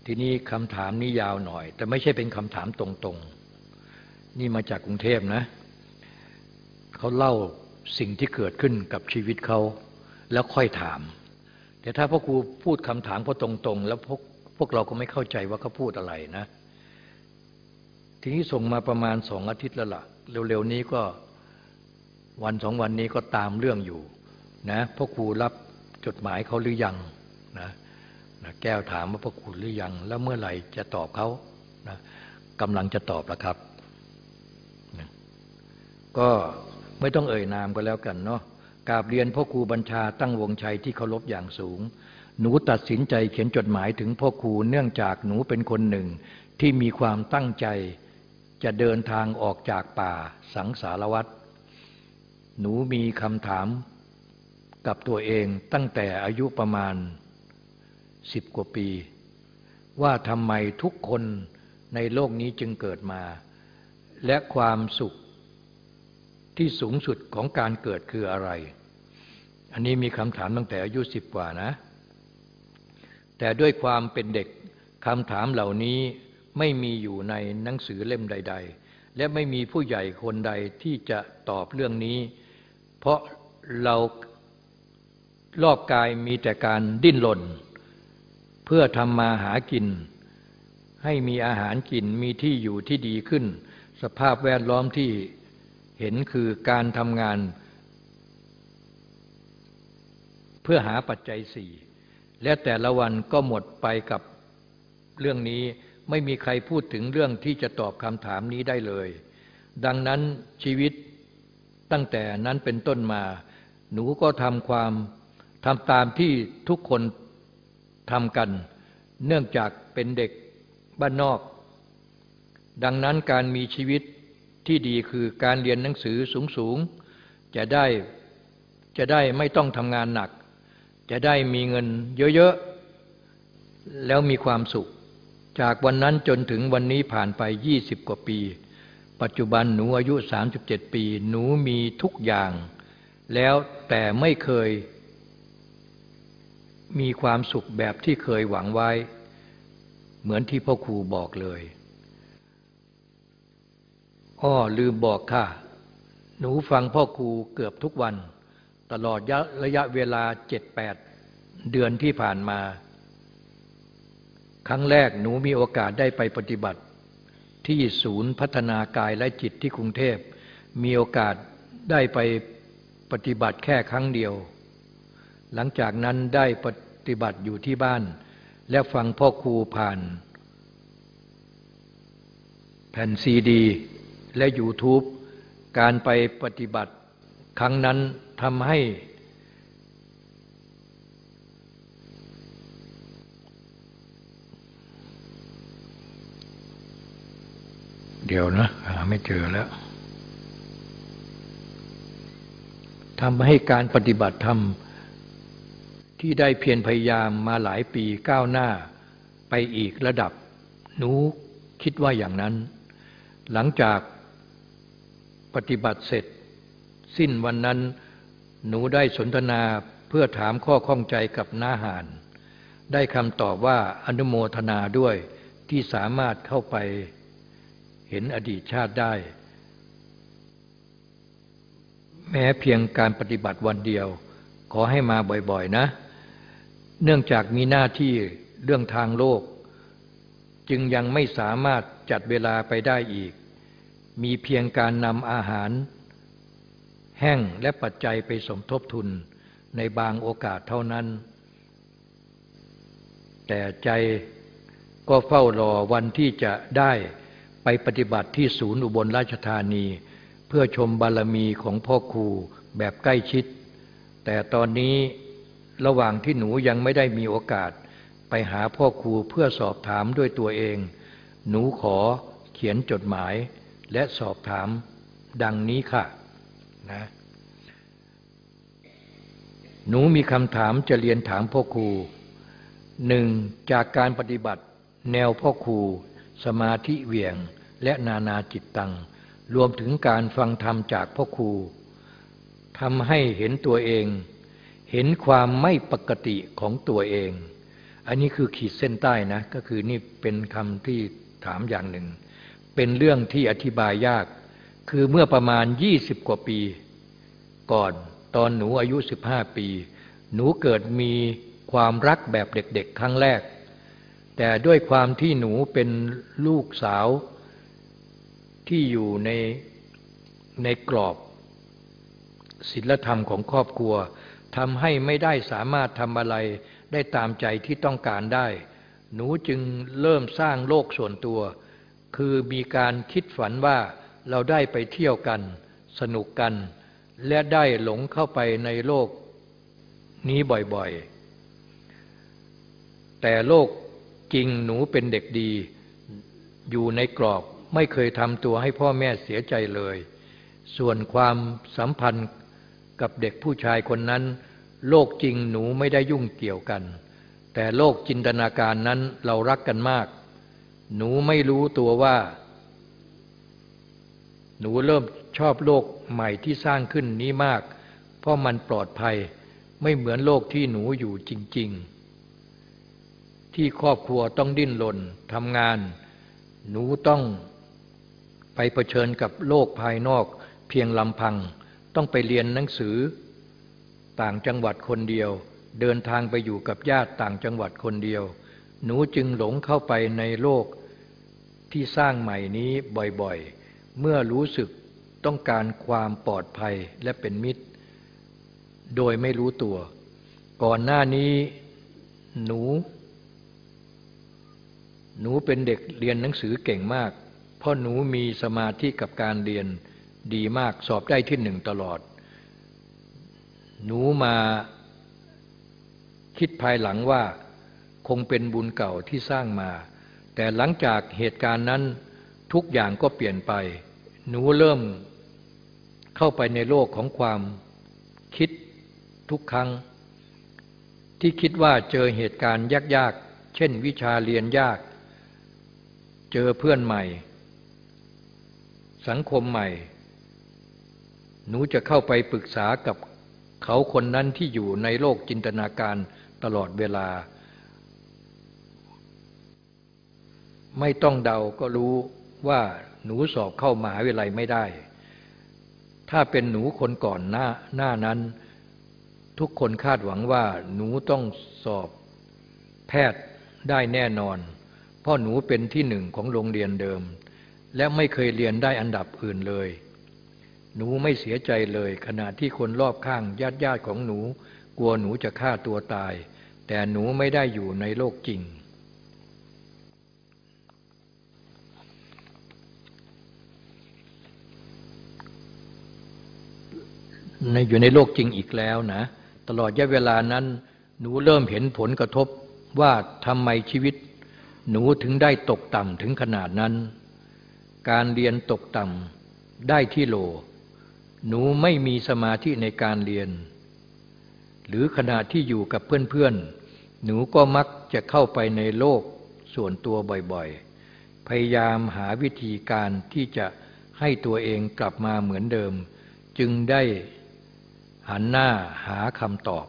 ทีนี้คำถามนี้ยาวหน่อย แต่ไม่ใช่เป็นคำถามตรงๆ นี่มาจากกรุงเทพนะเขาเล่า สิ่งที่เกิดขึ้นกับชีวิตเขาแล้วค่อยถาม แต่ถ้าพ่อครูพูดคำถามเขาตรงๆ แล้วพวกพวกเราก็ไม่เข้าใจว่าเขาพูดอะไรนะ ทีนี้ส่งมาประมาณสองอาทิตย์แล้วละ่ะ เร็วๆนี้ก็วันสองวันนี้ก็ตามเรื่องอยู่นะพ่อครูรับจดหมายเขาหรือยังนะนะแก้วถามว่าพ่อครูหรือยัง แล้วเมื่อไหร่จะตอบเขานะกำลังจะตอบแล้วครับนะก็ ไม่ต้องเอ่ยนามก็แล้วกันเนาะกราบเรียนพ่อครูบัญชาตั้งวงชัยที่เคารพอย่างสูง หนูตัดสินใจเขียนจดหมายถึงพ่อครูเนื่องจากหนูเป็นคนหนึ่ง ที่มีความตั้งใจจะเดินทางออกจากป่าสังสารวัตรหนูมีคำถามกับตัวเองตั้งแต่อายุประมาณสิบกว่าปี ว่าทำไมทุกคนในโลกนี้จึงเกิดมา และความสุข ที่สูงสุดของการเกิดคืออะไร อันนี้มีคำถามตั้งแต่อายุสิบกว่านะ แต่ด้วยความเป็นเด็กคำถามเหล่านี้ไม่มีอยู่ในหนังสือเล่มใด ๆ และไม่มีผู้ใหญ่คนใดที่จะตอบเรื่องนี้ เพราะเรารอบกายมีแต่การดิ้นรนเพื่อทำมาหากิน ให้มีอาหารกินมีที่อยู่ที่ดีขึ้น สภาพแวดล้อมที่ เห็นคือการทำงาน เพื่อหาปัจจัยสี่และแต่ละวันก็หมดไปกับเรื่องนี้ไม่มีใครพูดถึงเรื่องที่จะตอบคำถามนี้ได้เลย ดังนั้นชีวิตตั้งแต่นั้นเป็นต้นมา หนูก็ทำความทำตามที่ทุกคนทำกัน เนื่องจากเป็นเด็กบ้านนอก ดังนั้นการมีชีวิต ที่ดีคือการเรียนหนังสือสูงๆ จะได้จะได้ไม่ต้องทำงานหนัก จะได้มีเงินเยอะๆ แล้วมีความสุข จากวันนั้นจนถึงวันนี้ผ่านไปยี่สิบกว่าปี ปัจจุบันหนูอายุ 37 ปี หนูมีทุกอย่าง แล้วแต่ไม่เคย มีความสุขแบบที่เคยหวังไว้ เหมือนที่พ่อครูบอกเลย อ้อลืมบอกค่ะ หนูฟังพ่อครูเกือบทุกวัน ตลอดระยะเวลาเจ็ดแปดเดือนที่ผ่านมา ครั้งแรกหนูมีโอกาสได้ไปปฏิบัติ ที่ศูนย์พัฒนากายและจิตที่กรุงเทพ มีโอกาสได้ไปปฏิบัติแค่ครั้งเดียว หลังจากนั้นได้ปฏิบัติอยู่ที่บ้าน และฟังพ่อครูผ่าน แผ่นซีดี และ YouTube การไปปฏิบัติครั้งนั้นทำให้เดี๋ยวนะหาไม่เจอแล้วทำให้การปฏิบัติธรรม ที่ได้เพียรพยายามมาหลายปีก้าวหน้าไปอีกระดับ หนูคิดว่าอย่างนั้น หลังจาก ปฏิบัติเสร็จ สิ้นวันนั้นหนูได้สนทนาเพื่อถามข้อข้องใจกับน้าหาน ได้คำตอบว่าอนุโมทนาด้วยที่สามารถเข้าไปเห็นอดีตชาติได้ แม้เพียงการปฏิบัติวันเดียว ขอให้มาบ่อยๆนะ เนื่องจากมีหน้าที่เรื่องทางโลก จึงยังไม่สามารถจัดเวลาไปได้อีก มีเพียงการนำอาหาร แห้งและปัจจัยไปสมทบทุนในบางโอกาสเท่านั้น แต่ใจก็เฝ้ารอวันที่จะได้ไปปฏิบัติที่ศูนย์อุบลราชธานี เพื่อชมบารมีของพ่อครูแบบใกล้ชิด แต่ตอนนี้ระหว่างที่หนูยังไม่ได้มีโอกาสไปหาพ่อครูเพื่อสอบถามด้วยตัวเอง หนูขอเขียนจดหมาย และสอบถามดังนี้ค่ะนะหนูมีคำถามจะเรียนถามพ่อครูหนึ่งจากการปฏิบัติแนวพ่อครูสมาธิเวียงและนานาจิตตัง รวมถึงการฟังธรรมจากพ่อครูทำให้เห็นตัวเอง เห็นความไม่ปกติของตัวเอง อันนี้คือขีดเส้นใต้นะ ก็คือนี่เป็นคำที่ถามอย่างหนึ่ง เป็นเรื่องที่อธิบายยาก คือเมื่อประมาณยี่สิบกว่าปีก่อนตอนหนูอายุสิบห้าปี หนูเกิดมีความรักแบบเด็กๆ ครั้งแรก แต่ด้วยความที่หนูเป็นลูกสาวที่อยู่ในในกรอบศีลธรรมของครอบครัวทำให้ไม่ได้สามารถทำอะไรได้ตามใจที่ต้องการได้ หนูจึงเริ่มสร้างโลกส่วนตัว คือมีการคิดฝันว่าเราได้ไปเที่ยวกัน สนุกกัน และได้หลงเข้าไปในโลกนี้บ่อยๆ แต่โลกจริงหนูเป็นเด็กดี อยู่ในกรอบไม่เคยทำตัวให้พ่อแม่เสียใจเลย ส่วนความสัมพันธ์กับเด็กผู้ชายคนนั้น โลกจริงหนูไม่ได้ยุ่งเกี่ยวกัน แต่โลกจินตนาการนั้นเรารักกันมาก หนูไม่รู้ตัวว่า หนูเริ่มชอบโลกใหม่ที่สร้างขึ้นนี้มาก เพราะมันปลอดภัยไม่เหมือนโลกที่หนูอยู่จริง ๆ ที่ครอบครัวต้องดิ้นรนทำงาน หนูต้องไปเผชิญกับโลกภายนอกเพียงลำพัง ต้องไปเรียนหนังสือ ต่างจังหวัดคนเดียว เดินทางไปอยู่กับญาติต่างจังหวัดคนเดียว หนูจึงหลงเข้าไปในโลกที่สร้างใหม่นี้บ่อยๆ เมื่อรู้สึกต้องการความปลอดภัยและเป็นมิตร โดยไม่รู้ตัว ก่อนหน้านี้หนู หนูเป็นเด็กเรียนหนังสือเก่งมาก เพราะหนูมีสมาธิกับการเรียนดีมากสอบได้ที่หนึ่งตลอด หนูมาคิดภายหลังว่า คงเป็นบุญเก่าที่สร้างมา แต่หลังจากเหตุการณ์นั้นทุกอย่างก็เปลี่ยนไป หนูเริ่มเข้าไปในโลกของความคิดทุกครั้ง ที่คิดว่าเจอเหตุการณ์ยากๆ เช่นวิชาเรียนยาก เจอเพื่อนใหม่ สังคมใหม่ หนูจะเข้าไปปรึกษากับเขาคนนั้นที่อยู่ในโลกจินตนาการตลอดเวลา ไม่ต้องเดาก็รู้ว่าหนูสอบเข้ามหาวิทยาลัยไม่ได้ ถ้าเป็นหนูคนก่อนหน้าหน้านั้น ทุกคนคาดหวังว่าหนูต้องสอบแพทย์ได้แน่นอน เพราะหนูเป็นที่หนึ่งของโรงเรียนเดิม และไม่เคยเรียนได้อันดับอื่นเลย หนูไม่เสียใจเลย ขณะที่คนรอบข้างญาติญาติของหนู กลัวหนูจะฆ่าตัวตาย แต่หนูไม่ได้อยู่ในโลกจริง ในอยู่ในโลกจริงอีกแล้วนะ ตลอดระยะเวลานั้น หนูเริ่มเห็นผลกระทบว่าทำไมชีวิต หนูถึงได้ตกต่ำถึงขนาดนั้น การเรียนตกต่ำได้ที่โล หนูไม่มีสมาธิในการเรียน หรือขณะที่อยู่กับเพื่อนๆ หนูก็มักจะเข้าไปในโลกส่วนตัวบ่อยๆ พยายามหาวิธีการที่จะให้ตัวเองกลับมาเหมือนเดิม จึงได้ หันหน้าหาคำตอบ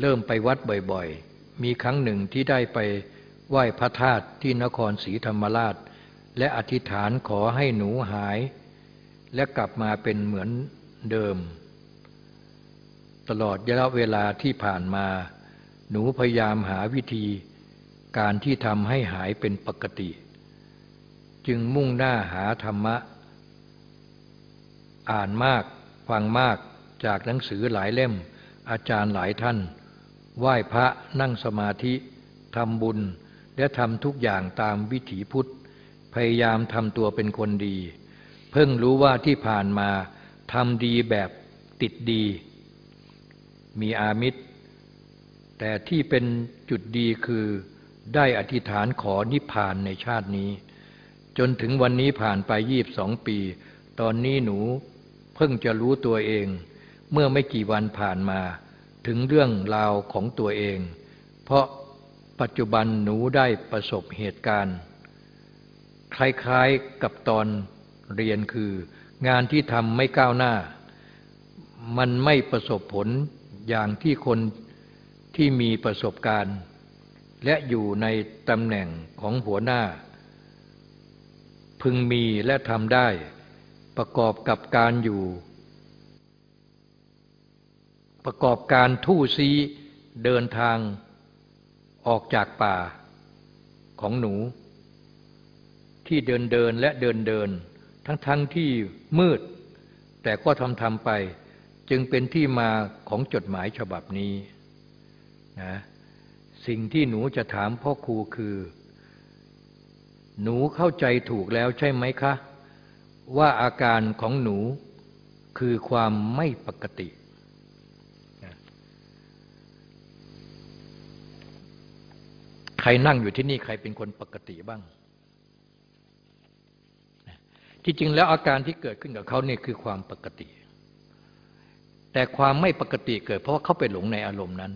เริ่มไปวัดบ่อยๆ มีครั้งหนึ่งที่ได้ไปไหว้พระธาตุที่นครศรีธรรมราช และอธิษฐานขอให้หนูหาย และกลับมาเป็นเหมือนเดิม ตลอดระยะเวลาที่ผ่านมา หนูพยายามหาวิธี การที่ทำให้หายเป็นปกติ จึงมุ่งหน้าหาธรรมะ อ่านมาก ฟังมากจากหนังสือหลายเล่ม อาจารย์หลายท่าน ไหว้พระนั่งสมาธิทำบุญ และทำทุกอย่างตามวิถีพุทธ พยายามทำตัวเป็นคนดี เพิ่งรู้ว่าที่ผ่านมาทำดีแบบติดดี มีอามิตร แต่ที่เป็นจุดดีคือได้อธิษฐานขอนิพพานในชาตินี้ จนถึงวันนี้ผ่านไปยีบสองปี ตอนนี้หนู เพิ่งจะรู้ตัวเอง เมื่อไม่กี่วันผ่านมา ถึงเรื่องราวของตัวเอง เพราะปัจจุบันหนูได้ประสบเหตุการณ์ คล้ายๆกับตอนเรียนคือ งานที่ทำไม่ก้าวหน้า มันไม่ประสบผลอย่างที่คนที่มีประสบการณ์ และอยู่ในตำแหน่งของหัวหน้า พึงมีและทำได้ ประกอบกับการอยู่ ประกอบการทู่ซีเดินทางออกจากป่าของหนู ที่เดินเดินและเดินเดิน ทั้งทั้งที่มืด แต่ก็ทำทำไป จึงเป็นที่มาของจดหมายฉบับนี้นะสิ่งที่หนูจะถามพ่อครูคือ หนูเข้าใจถูกแล้วใช่ไหมคะ ว่าอาการของหนูคือความไม่ปกติ ใครนั่งอยู่ที่นี่ใครเป็นคนปกติบ้าง ที่จริงแล้วอาการที่เกิดขึ้นกับเขาเนี่ยคือความปกติ แต่ความไม่ปกติเกิด เพราะว่าเขาไปหลงในอารมณ์นั้น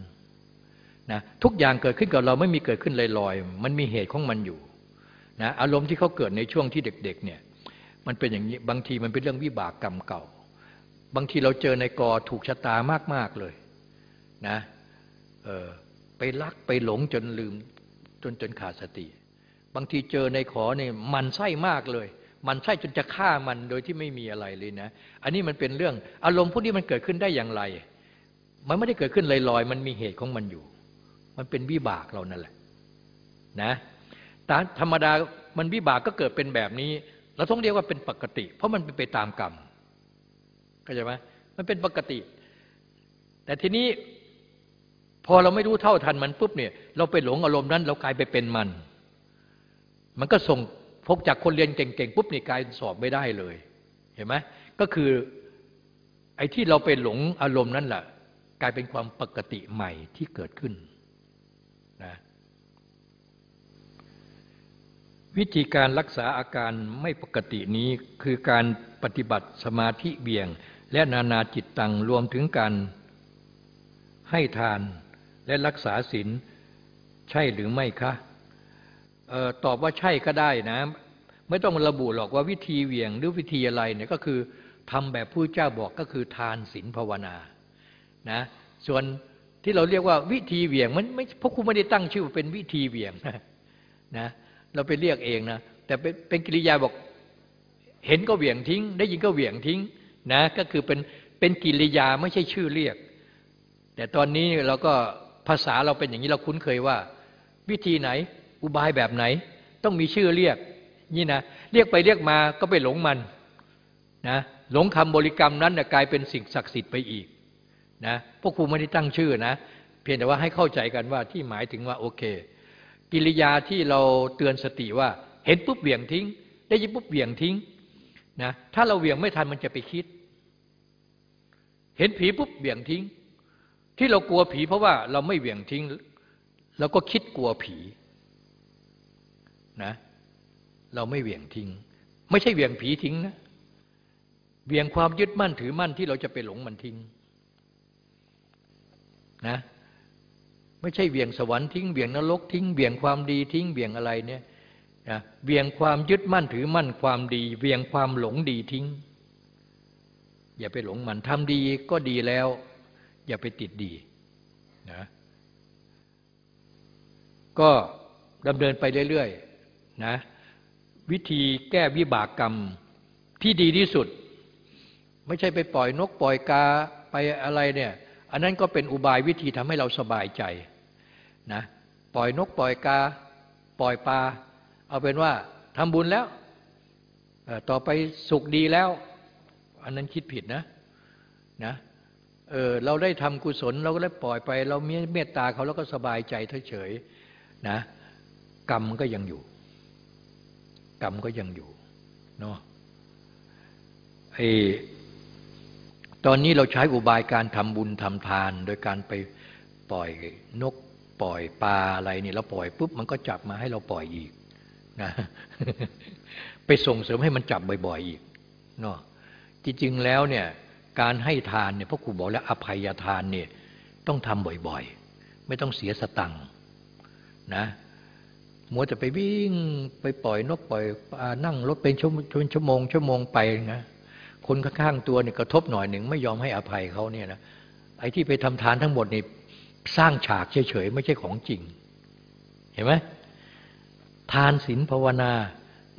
นะทุกอย่างเกิดขึ้นกับเราไม่มีเกิดขึ้นลอยๆ มันมีเหตุของมันอยู่นะอารมณ์ที่เขาเกิดในช่วงที่เด็ก ๆ เนี่ย มันเป็นอย่างนี้บางทีมันเป็นเรื่องวิบากกรรมเก่า บางทีเราเจอในกอถูกชะตามาก ๆเลยนะไปรักไปหลงจนลืมจนจนขาดสติ บางทีเจอในขอเนี่ยมันไส้มากเลย มันไส้จนจะฆ่ามันโดยที่ไม่มีอะไรเลยนะ อันนี้มันเป็นเรื่องอารมณ์พวกนี้มันเกิดขึ้นได้อย่างไร มันไม่ได้เกิดขึ้นลอยๆ มันมีเหตุของมันอยู่ มันเป็นวิบากเรานั่นแหละนะตามธรรมดามันวิบากก็เกิดเป็นแบบนี้ เราต้องเรียกว่าเป็นปกติ เพราะมันเป็นไปตามกรรมเข้าใจไหมมันเป็นปกติ แต่ทีนี้พอเราไม่รู้เท่าทันมันปุ๊บเนี่ยเราไปหลงอารมณ์นั้น เรากลายไปเป็นมัน มันก็ส่งพกจากคนเรียนเก่งๆปุ๊บนี่กลายสอบไม่ได้เลย เห็นไหมก็คือไอ้ที่เราไปหลงอารมณ์นั้นแหละกลายเป็นความปกติใหม่ที่เกิดขึ้นนะ วิธีการรักษาอาการไม่ปกตินี้คือการปฏิบัติสมาธิเบี่ยง และนานาจิตตังรวมถึงการให้ทานและรักษาศีลใช่หรือไม่คะออตอบว่าใช่ก็ได้นะ ไม่ต้องระบุหรอกว่าวิธีเวี่ยงหรือวิธีอะไรเนี่ยก็คือทำแบบผู้เจ้าบอกก็คือทานศีลภาวนานะส่วนที่เราเรียกว่าวิธีเวี่ยงมันไม่พราะครูไม่ได้ตั้งชื่อเป็นวิธีเวี่ยงนะ เราไปเรียกเองนะแต่เป็นกิริยาบอก เห็นก็เหวี่ยงทิ้ง ได้ยินก็เหวี่ยงทิ้งนะก็คือเป็นเป็นกิริยาไม่ใช่ชื่อเรียก แต่ตอนนี้เราก็ภาษาเราเป็นอย่างนี้เราคุ้นเคยว่า วิธีไหน อุบายแบบไหน ต้องมีชื่อเรียกนี่นะเรียกไปเรียกมาก็ไปหลงมันนะหลงคำบริกรรมนั้นนะกลายเป็นสิ่งศักดิ์สิทธิ์ไปอีกนะพวกครูไม่ได้ตั้งชื่อนะ เพียงแต่ว่าให้เข้าใจกันว่าที่หมายถึงว่าโอเค กิริยาที่เราเตือนสติว่า เห็นปุ๊บเบี่ยงทิ้ง ได้ยินปุ๊บเบี่ยงทิ้งนะถ้าเราเบี่ยงไม่ทันมันจะไปคิด เห็นผีปุ๊บเบี่ยงทิ้ง ที่เรากลัวผีเพราะว่าเราไม่เบี่ยงทิ้งเราก็คิดกลัวผีนะเราไม่เบี่ยงทิ้ง ไม่ใช่เบี่ยงผีทิ้งนะเบี่ยงความยึดมั่นถือมั่นที่เราจะไปหลงมันทิ้งนะ ไม่ใช่เบี่ยงสวรรค์ทิ้งเบี่ยงนรกทิ้งเบี่ยงความดีทิ้งเบี่ยงอะไรเนี่ยนะเบี่ยงความยึดมั่นถือมั่นความดีเบี่ยงความหลงดีทิ้ง อย่าไปหลงมันทำดีก็ดีแล้ว อย่าไปติดดีนะก็ดำเนินไปเรื่อยๆนะวิธีแก้วิบากกรรมที่ดีที่สุด ไม่ใช่ไปปล่อยนกปล่อยกาไปอะไรเนี่ยอันนั้นก็เป็นอุบายวิธีทำให้เราสบายใจ นะปล่อยนกปล่อยกา ปล่อยปลา เอาเป็นว่าทำบุญแล้ว ต่อไปสุขดีแล้ว อันนั้นคิดผิดนะนะเออเราได้ทำกุศลเราก็ได้ปล่อยไป เรามีเมตตาเขาแล้วก็สบายใจเฉยๆนะกรรมก็ยังอยู่ กรรมก็ยังอยู่เนาะไอตอนนี้เราใช้อุบายการทำบุญทำทาน โดยการไปปล่อยนก ปล่อยปลาอะไรนี่เราปล่อยปุ๊บมันก็จับมาให้เราปล่อยอีกนะไปส่งเสริมให้มันจับบ่อยๆอีกเนาะจริงๆแล้วเนี่ยการให้ทานเนี่ยพระครูบอกแล้วอภัยทานเนี่ยต้องทำบ่อยๆ ไม่ต้องเสียสตังค์นะมัวจะไปวิ่งไปปล่อยนกปล่อยนั่งรถเป็นชั่วชั่วโมงชั่วโมงไปนะคนข้างๆตัวเนี่ยกระทบหน่อยหนึ่งไม่ยอมให้อภัยเขาเนี่ยนะไอ้ที่ไปทำทานทั้งหมดนี่ สร้างฉากเฉยๆ ไม่ใช่ของจริง เห็นไหมทานศีลภาวนา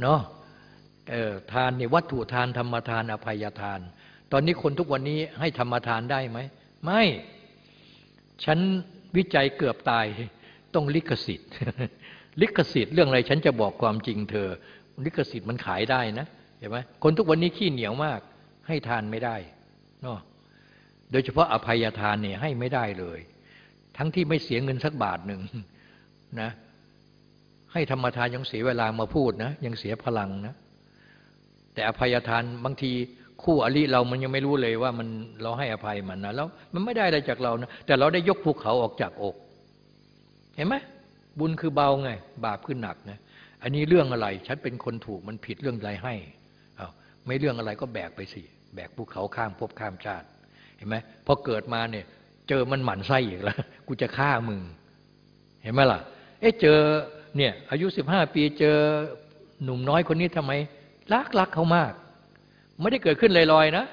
เนาะทานเนี่ยวัตถุทานธรรมทานอภัยทาน ตอนนี้คนทุกวันนี้ให้ธรรมทานได้ไหม ไม่ ฉันวิจัยเกือบตายต้องลิขสิทธิ์ ลิขสิทธิ์เรื่องอะไรฉันจะบอกความจริงเธอ ลิขสิทธิ์มันขายได้นะเห็นไหมคนทุกวันนี้ขี้เหนียวมาก ให้ทานไม่ได้เนาะโดยเฉพาะอภัยทานเนี่ยให้ไม่ได้เลย ทั้งที่ไม่เสียเงินสักบาทหนึ่งนะ ให้ธรรมทานยังเสียเวลามาพูดนะ ยังเสียพลังนะ แต่อภัยทานบางทีคู่อริเรามันยังไม่รู้เลยว่ามันเราให้อภัยมันนะแล้วมันไม่ได้อะไรจากเรานะแต่เราได้ยกภูเขาออกจากอก เห็นไหมบุญคือเบาไง บาปคือหนักนะอันนี้เรื่องอะไรฉันเป็นคนถูกมันผิดเรื่องอะไรให้เอาไม่เรื่องอะไรก็แบกไปสิแบกภูเขาข้ามภพข้ามชาติ เห็นไหมพอเกิดมาเนี่ย เจอมันหมันไส้อีกแล้วกูจะฆ่ามึง เห็นไหมล่ะ เอ๊ะเจอเนี่ยอายุสิบห้าปีเจอหนุ่มน้อยคนนี้ทำไมรักรักเขามาก ไม่ได้เกิดขึ้นลอยๆนะ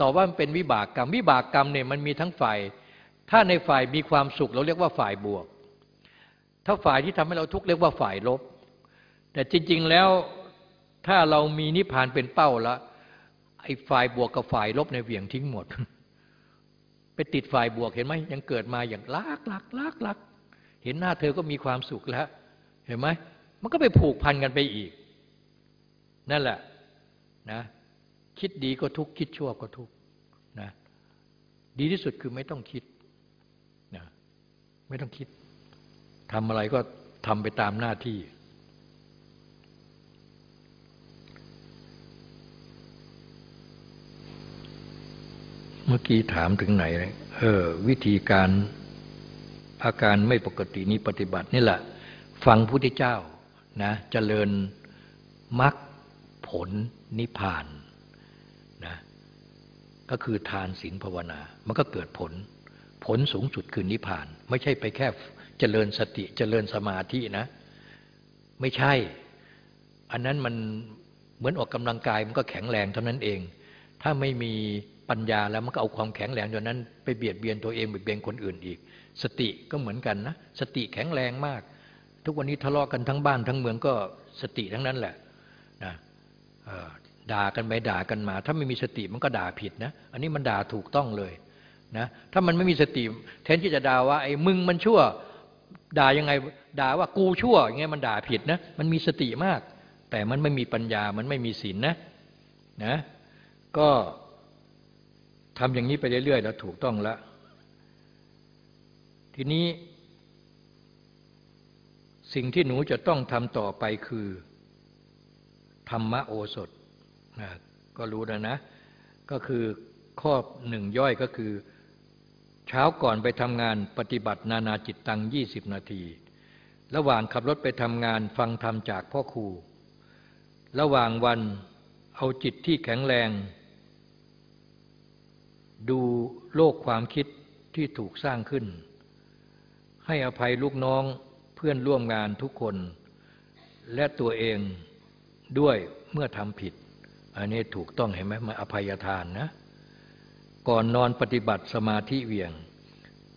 ต่อว่ามันเป็นวิบากกรรม วิบากกรรมเนี่ยมันมีทั้งฝ่าย ถ้าในฝ่ายมีความสุขเราเรียกว่าฝ่ายบวก ถ้าฝ่ายที่ทำให้เราทุกข์เรียกว่าฝ่ายลบ แต่จริง ๆแล้วถ้าเรามีนิพพานเป็นเป้าแล้วไอ้ฝ่ายบวกกับฝ่ายลบในเหวี่ยงทิ้งหมด ไปติดฝ่ายบวกเห็นไหมยังเกิดมาอย่างรักรักรักรักเห็นหน้าเธอก็มีความสุขแล้ว เห็นไหมมันก็ไปผูกพันกันไปอีก นั่นแหละนะคิดดีก็ทุกคิดชั่วก็ทุกนะดีที่สุดคือไม่ต้องคิดนะไม่ต้องคิดทำอะไรก็ทำไปตามหน้าที่ เมื่อกี้ถามถึงไหนเออ วิธีการอาการไม่ปกตินี้ปฏิบัตินี่แหละ ฟังพุทธเจ้านะจะเจริญมรรคผลนิพพานนะก็คือทานศีลภาวนา มันก็เกิดผล ผลสูงสุดคือนิพพาน ไม่ใช่ไปแค่เจริญสติเจริญสมาธินะ ไม่ใช่ อันนั้นมันเหมือนออกกำลังกายมันก็แข็งแรงเท่านั้นเอง ถ้าไม่มี ปัญญาแล้วมันก็เอาความแข็งแรงอย่างนั้น ไปเบียดเบียนตัวเองเบียดเบียนคนอื่นอีก สติก็เหมือนกันนะ สติแข็งแรงมาก ทุกวันนี้ทะเลาะกันทั้งบ้านทั้งเมืองก็สติทั้งนั้นแหละนะด่ากันไปด่ากันมา ถ้าไม่มีสติมันก็ด่าผิดนะ อันนี้มันด่าถูกต้องเลยนะถ้ามันไม่มีสติแทนที่จะด่าว่าไอ้มึงมันชั่วด่ายังไงด่าว่ากูชั่วอย่างเงี้ยมันด่าผิดนะมันมีสติมาก แต่มันไม่มีปัญญามันไม่มีศีลนะนะก็ ทำอย่างนี้ไปเรื่อยๆแล้วถูกต้องแล้ว ทีนี้ สิ่งที่หนูจะต้องทำต่อไปคือ ธรรมโอสถนะก็รู้แล้วนะ ก็คือข้อหนึ่งย่อยก็คือ เช้าก่อนไปทำงานปฏิบัตินานาจิตตังยี่สิบนาที ระหว่างขับรถไปทำงานฟังธรรมจากพ่อครู ระหว่างวันเอาจิตที่แข็งแรง ดูโลกความคิดที่ถูกสร้างขึ้น ให้อภัยลูกน้องเพื่อนร่วมงานทุกคน และตัวเองด้วยเมื่อทำผิด อันนี้ถูกต้องเห็นไหมมาอภัยทานนะ ก่อนนอนปฏิบัติสมาธิเวียง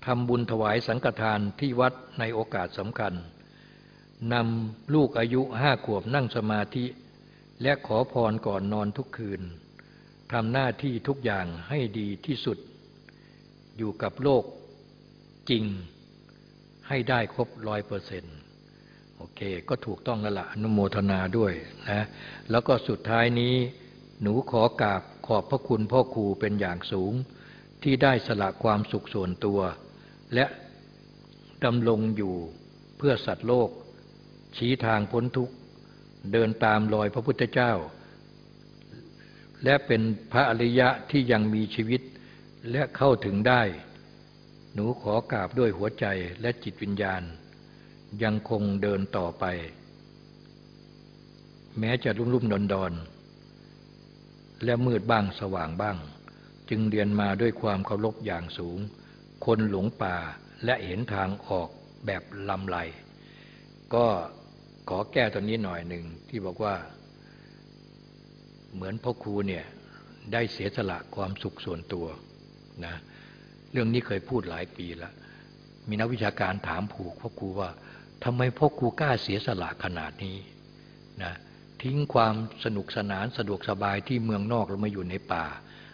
ทำบุญถวายสังฆทานที่วัดในโอกาสสำคัญนำลูกอายุห้าขวบนั่งสมาธิ และขอพรก่อนนอนทุกคืน ทำหน้าที่ทุกอย่างให้ดีที่สุด อยู่กับโลกจริงให้ได้ครบร้อยเปอร์เซ็นต์โอเค ก็ถูกต้องแล้วละอนุโมทนาด้วยนะแล้วก็สุดท้ายนี้ หนูขอกราบขอบพระคุณพ่อครูเป็นอย่างสูง ที่ได้สละความสุขส่วนตัว และดำรงอยู่เพื่อสัตว์โลก ชี้ทางพ้นทุกข์ เดินตามรอยพระพุทธเจ้า และเป็นพระอริยะที่ยังมีชีวิตและเข้าถึงได้ หนูขอกราบด้วยหัวใจและจิตวิญญาณ ยังคงเดินต่อไป แม้จะรุ่มรุ่มดอนดอนและมืดบ้างสว่างบ้าง จึงเรียนมาด้วยความเคารพอย่างสูง คนหลงป่าและเห็นทางออกแบบลำไหล ก็ขอแก้ตัวนี้หน่อยหนึ่งที่บอกว่า เหมือนพ่อครูเนี่ยได้เสียสละความสุขส่วนตัวนะเรื่องนี้เคยพูดหลายปีแล้วมีนักวิชาการถามผูกพ่อครูว่าทำไมพ่อครูกล้าเสียสละขนาดนี้นะทิ้งความสนุกสนานสะดวกสบายที่เมืองนอกเรามาอยู่ในป่า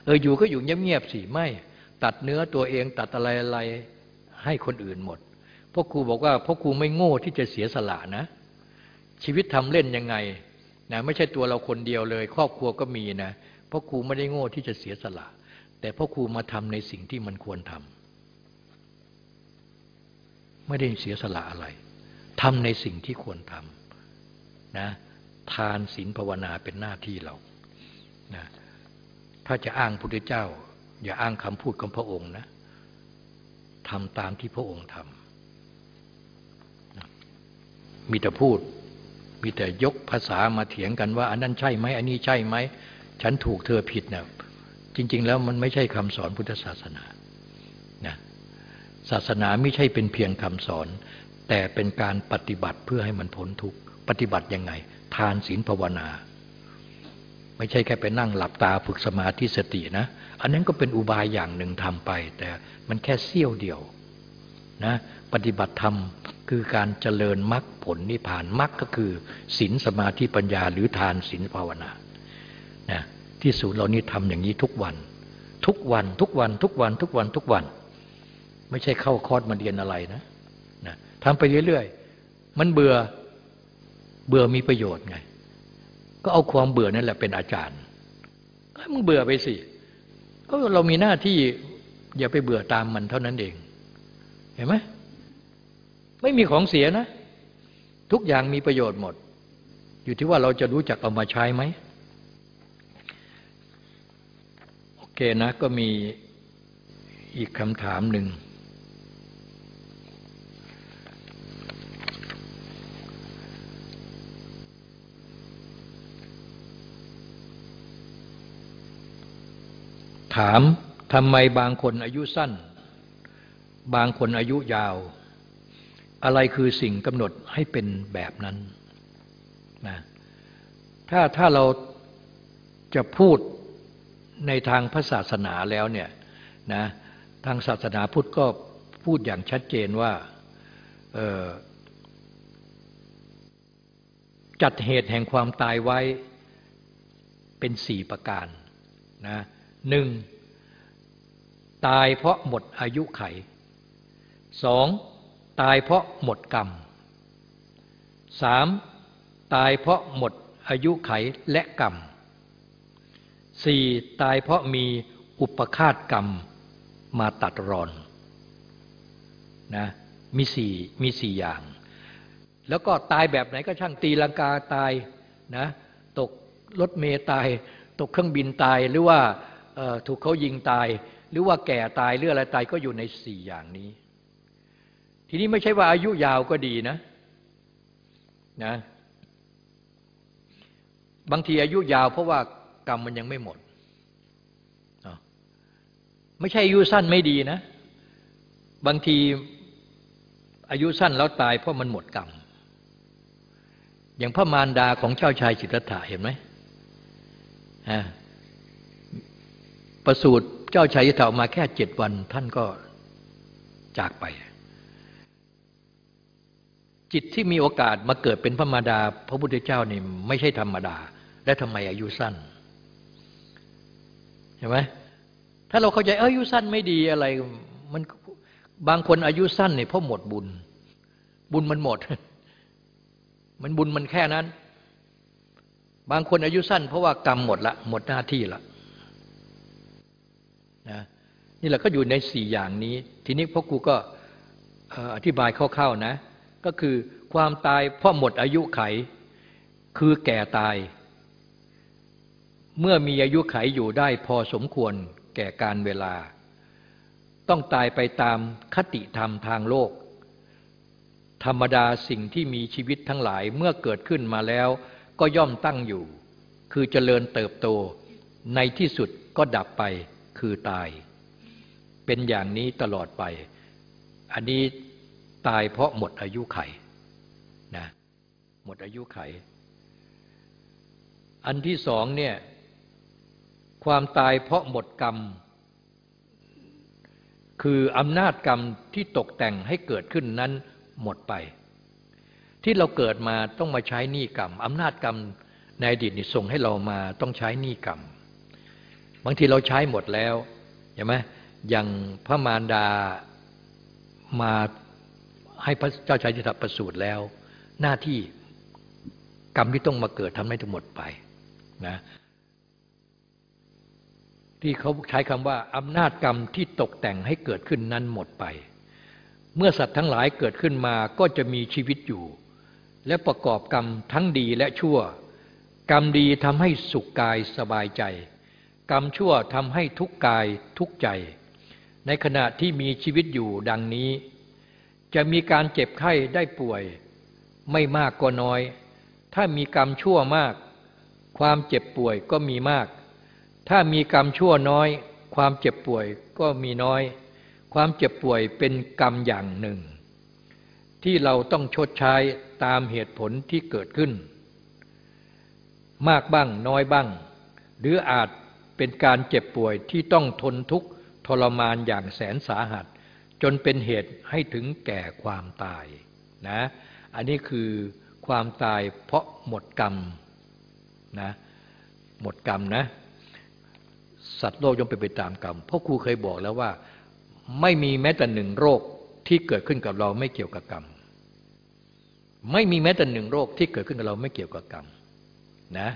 เอออยู่ก็อยู่เงียบๆสิไม่ ตัดเนื้อตัวเองตัดอะไรอะไรให้คนอื่นหมดพ่อครูบอกว่าพ่อครูไม่โง่ที่จะเสียสละนะ ชีวิตทำเล่นยังไง นะไม่ใช่ตัวเราคนเดียวเลย ครอบครัวก็มีนะพ่อครูไม่ได้โง่ที่จะเสียสละ แต่พ่อครูมาทำในสิ่งที่มันควรทำไม่ได้เสียสละอะไรทำในสิ่งที่ควรทำนะทานศีลภาวนาเป็นหน้าที่เรานะถ้าจะอ้างพุทธเจ้า อย่าอ้างคำพูดของพระองค์นะทำตามที่พระองค์ทำนะมีแต่พูด มีแต่ยกภาษามาเถียงกันว่า อันนั้นใช่ไหมอันนี้ใช่ไหม ฉันถูกเธอผิดเนะจริง ๆ แล้วมันไม่ใช่คำสอนพุทธศาสนานะศาสนาไม่ใช่เป็นเพียงคำสอน แต่เป็นการปฏิบัติเพื่อให้มันพ้นทุกข์ปฏิบัติยังไง ทานศีลภาวนา ไม่ใช่แค่ไปนั่งหลับตาฝึกสมาธิสตินะ อันนั้นก็เป็นอุบายอย่างหนึ่งทำไป แต่มันแค่เสี้ยวเดียวนะปฏิบัติธรรม คือการเจริญมรรคผลนิพพานมรรคก็คือศีลสมาธิปัญญาหรือทานศีลภาวนานะที่ศูนย์เรานี่ทำอย่างนี้ทุกวัน ทุกวันทุกวันทุกวันทุกวันทุกวัน ไม่ใช่เข้าคอร์สมาเรียนอะไรนะนะทำไปเรื่อยๆ มันเบื่อเบื่อมีประโยชน์ไง ก็เอาความเบื่อนั่นแหละเป็นอาจารย์ก็มึงเบื่อไปสิก็เรามีหน้าที่อย่าไปเบื่อตามมันเท่านั้นเอง เห็นไหม ไม่มีของเสียนะ ทุกอย่างมีประโยชน์หมด อยู่ที่ว่าเราจะรู้จักเอามาใช้ไหมโอเคนะ ก็มีอีกคำถามหนึ่งถามทำไมบางคนอายุสั้น บางคนอายุยาว อะไรคือสิ่งกำหนดให้เป็นแบบนั้นนะถ้าถ้าเราจะพูดในทางพระศาสนาแล้วเนี่ยนะทางศาสนาพุทธก็พูดอย่างชัดเจนว่าจัดเหตุแห่งความตายไว้เป็นสี่ประการนะหนึ่งตายเพราะหมดอายุไขสอง ตายเพราะหมดกรรมสามตายเพราะหมดอายุไขและกรรมสี่ตายเพราะมีอุปคาตกรรมมาตัดรอนนะมีสี่มีสี่อย่าง แล้วก็ตายแบบไหนก็ช่างตีลังกาตายนะตกรถเมย์ตาย ตกเครื่องบินตายหรือว่าถูกเขายิงตาย หรือว่าแก่ตายหรืออะไรตายก็อยู่ในสี่อย่างนี้ ทีนี้ไม่ใช่ว่าอายุยาวก็ดีนะนะ บางทีอายุยาวเพราะว่ากรรมมันยังไม่หมด ไม่ใช่อายุสั้นไม่ดีนะ บางทีอายุสั้นแล้วตายเพราะมันหมดกรรม อย่างพระมารดาของเจ้าชายสิทธัตถะเห็นไหมประสูติเจ้าชายสิทธัตถะมาแค่เจ็ดวันท่านก็จากไป จิตที่มีโอกาสมาเกิดเป็นพระมารดา พระพุทธเจ้านี่ไม่ใช่ธรรมดา และทำไมอายุสั้นช่ไหมถ้าเราเข้าใจอายุสั้นไม่ดีอะไร มันบางคนอายุสั้นเนี่ยเพราะหมดบุญ บุญมันหมด มันบุญมันแค่นั้น บางคนอายุสั้น เพราะว่ากรรมหมดละ หมดหน้าที่ละนะนี่แหละก็อยู่ในสี่อย่างนี้ ทีนี้พ่อครูก็อธิบายคร่าวๆนะ ก็คือความตายเพราะหมดอายุไข คือแก่ตาย เมื่อมีอายุไขอยู่ได้พอสมควรแก่การเวลา ต้องตายไปตามคติธรรมทางโลก ธรรมดาสิ่งที่มีชีวิตทั้งหลายเมื่อเกิดขึ้นมาแล้ว ก็ย่อมตั้งอยู่ คือเจริญเติบโต ในที่สุดก็ดับไปคือตาย เป็นอย่างนี้ตลอดไป อันนี้ ตายเพราะหมดอายุไขนะหมดอายุไข อันที่สองเนี่ยความตายเพราะหมดกรรม คืออำนาจกรรมที่ตกแต่งให้เกิดขึ้นนั้นหมดไป ที่เราเกิดมาต้องมาใช้หนี้กรรมอำนาจกรรมในอดีตนี่ส่งให้เรามาต้องใช้หนี้กรรม บางทีเราใช้หมดแล้วใช่ไหมอย่างพระมารดามา ให้พระเจ้าชายจิตตประสูติแล้ว หน้าที่กรรมที่ต้องมาเกิดทำให้ทั้งหมดไปนะที่เขาใช้คำว่าอำนาจกรรมที่ตกแต่งให้เกิดขึ้นนั้นหมดไป เมื่อสัตว์ทั้งหลายเกิดขึ้นมาก็จะมีชีวิตอยู่ และประกอบกรรมทั้งดีและชั่ว กรรมดีทำให้สุขกายสบายใจ กรรมชั่วทำให้ทุกกายทุกใจ ในขณะที่มีชีวิตอยู่ดังนี้ จะมีการเจ็บไข้ได้ป่วย ไม่มากก็น้อย ถ้ามีกรรมชั่วมาก ความเจ็บป่วยก็มีมาก ถ้ามีกรรมชั่วน้อย ความเจ็บป่วยก็มีน้อย ความเจ็บป่วยเป็นกรรมอย่างหนึ่ง ที่เราต้องชดใช้ตามเหตุผลที่เกิดขึ้น มากบ้างน้อยบ้าง หรืออาจเป็นการเจ็บป่วยที่ต้องทนทุกข์ทรมานอย่างแสนสาหัส จนเป็นเหตุให้ถึงแก่ความตายนะ อันนี้คือความตายเพราะหมดกรรมนะ หมดกรรมนะ สัตว์โลกย่อมเป็นไปตามกรรมพ่อครูเคยบอกแล้วว่าไม่มีแม้แต่หนึ่งโรคที่เกิดขึ้นกับเราไม่เกี่ยวกับกรรม ไม่มีแม้แต่หนึ่งโรคที่เกิดขึ้นกับเราไม่เกี่ยวกับกรรมนะ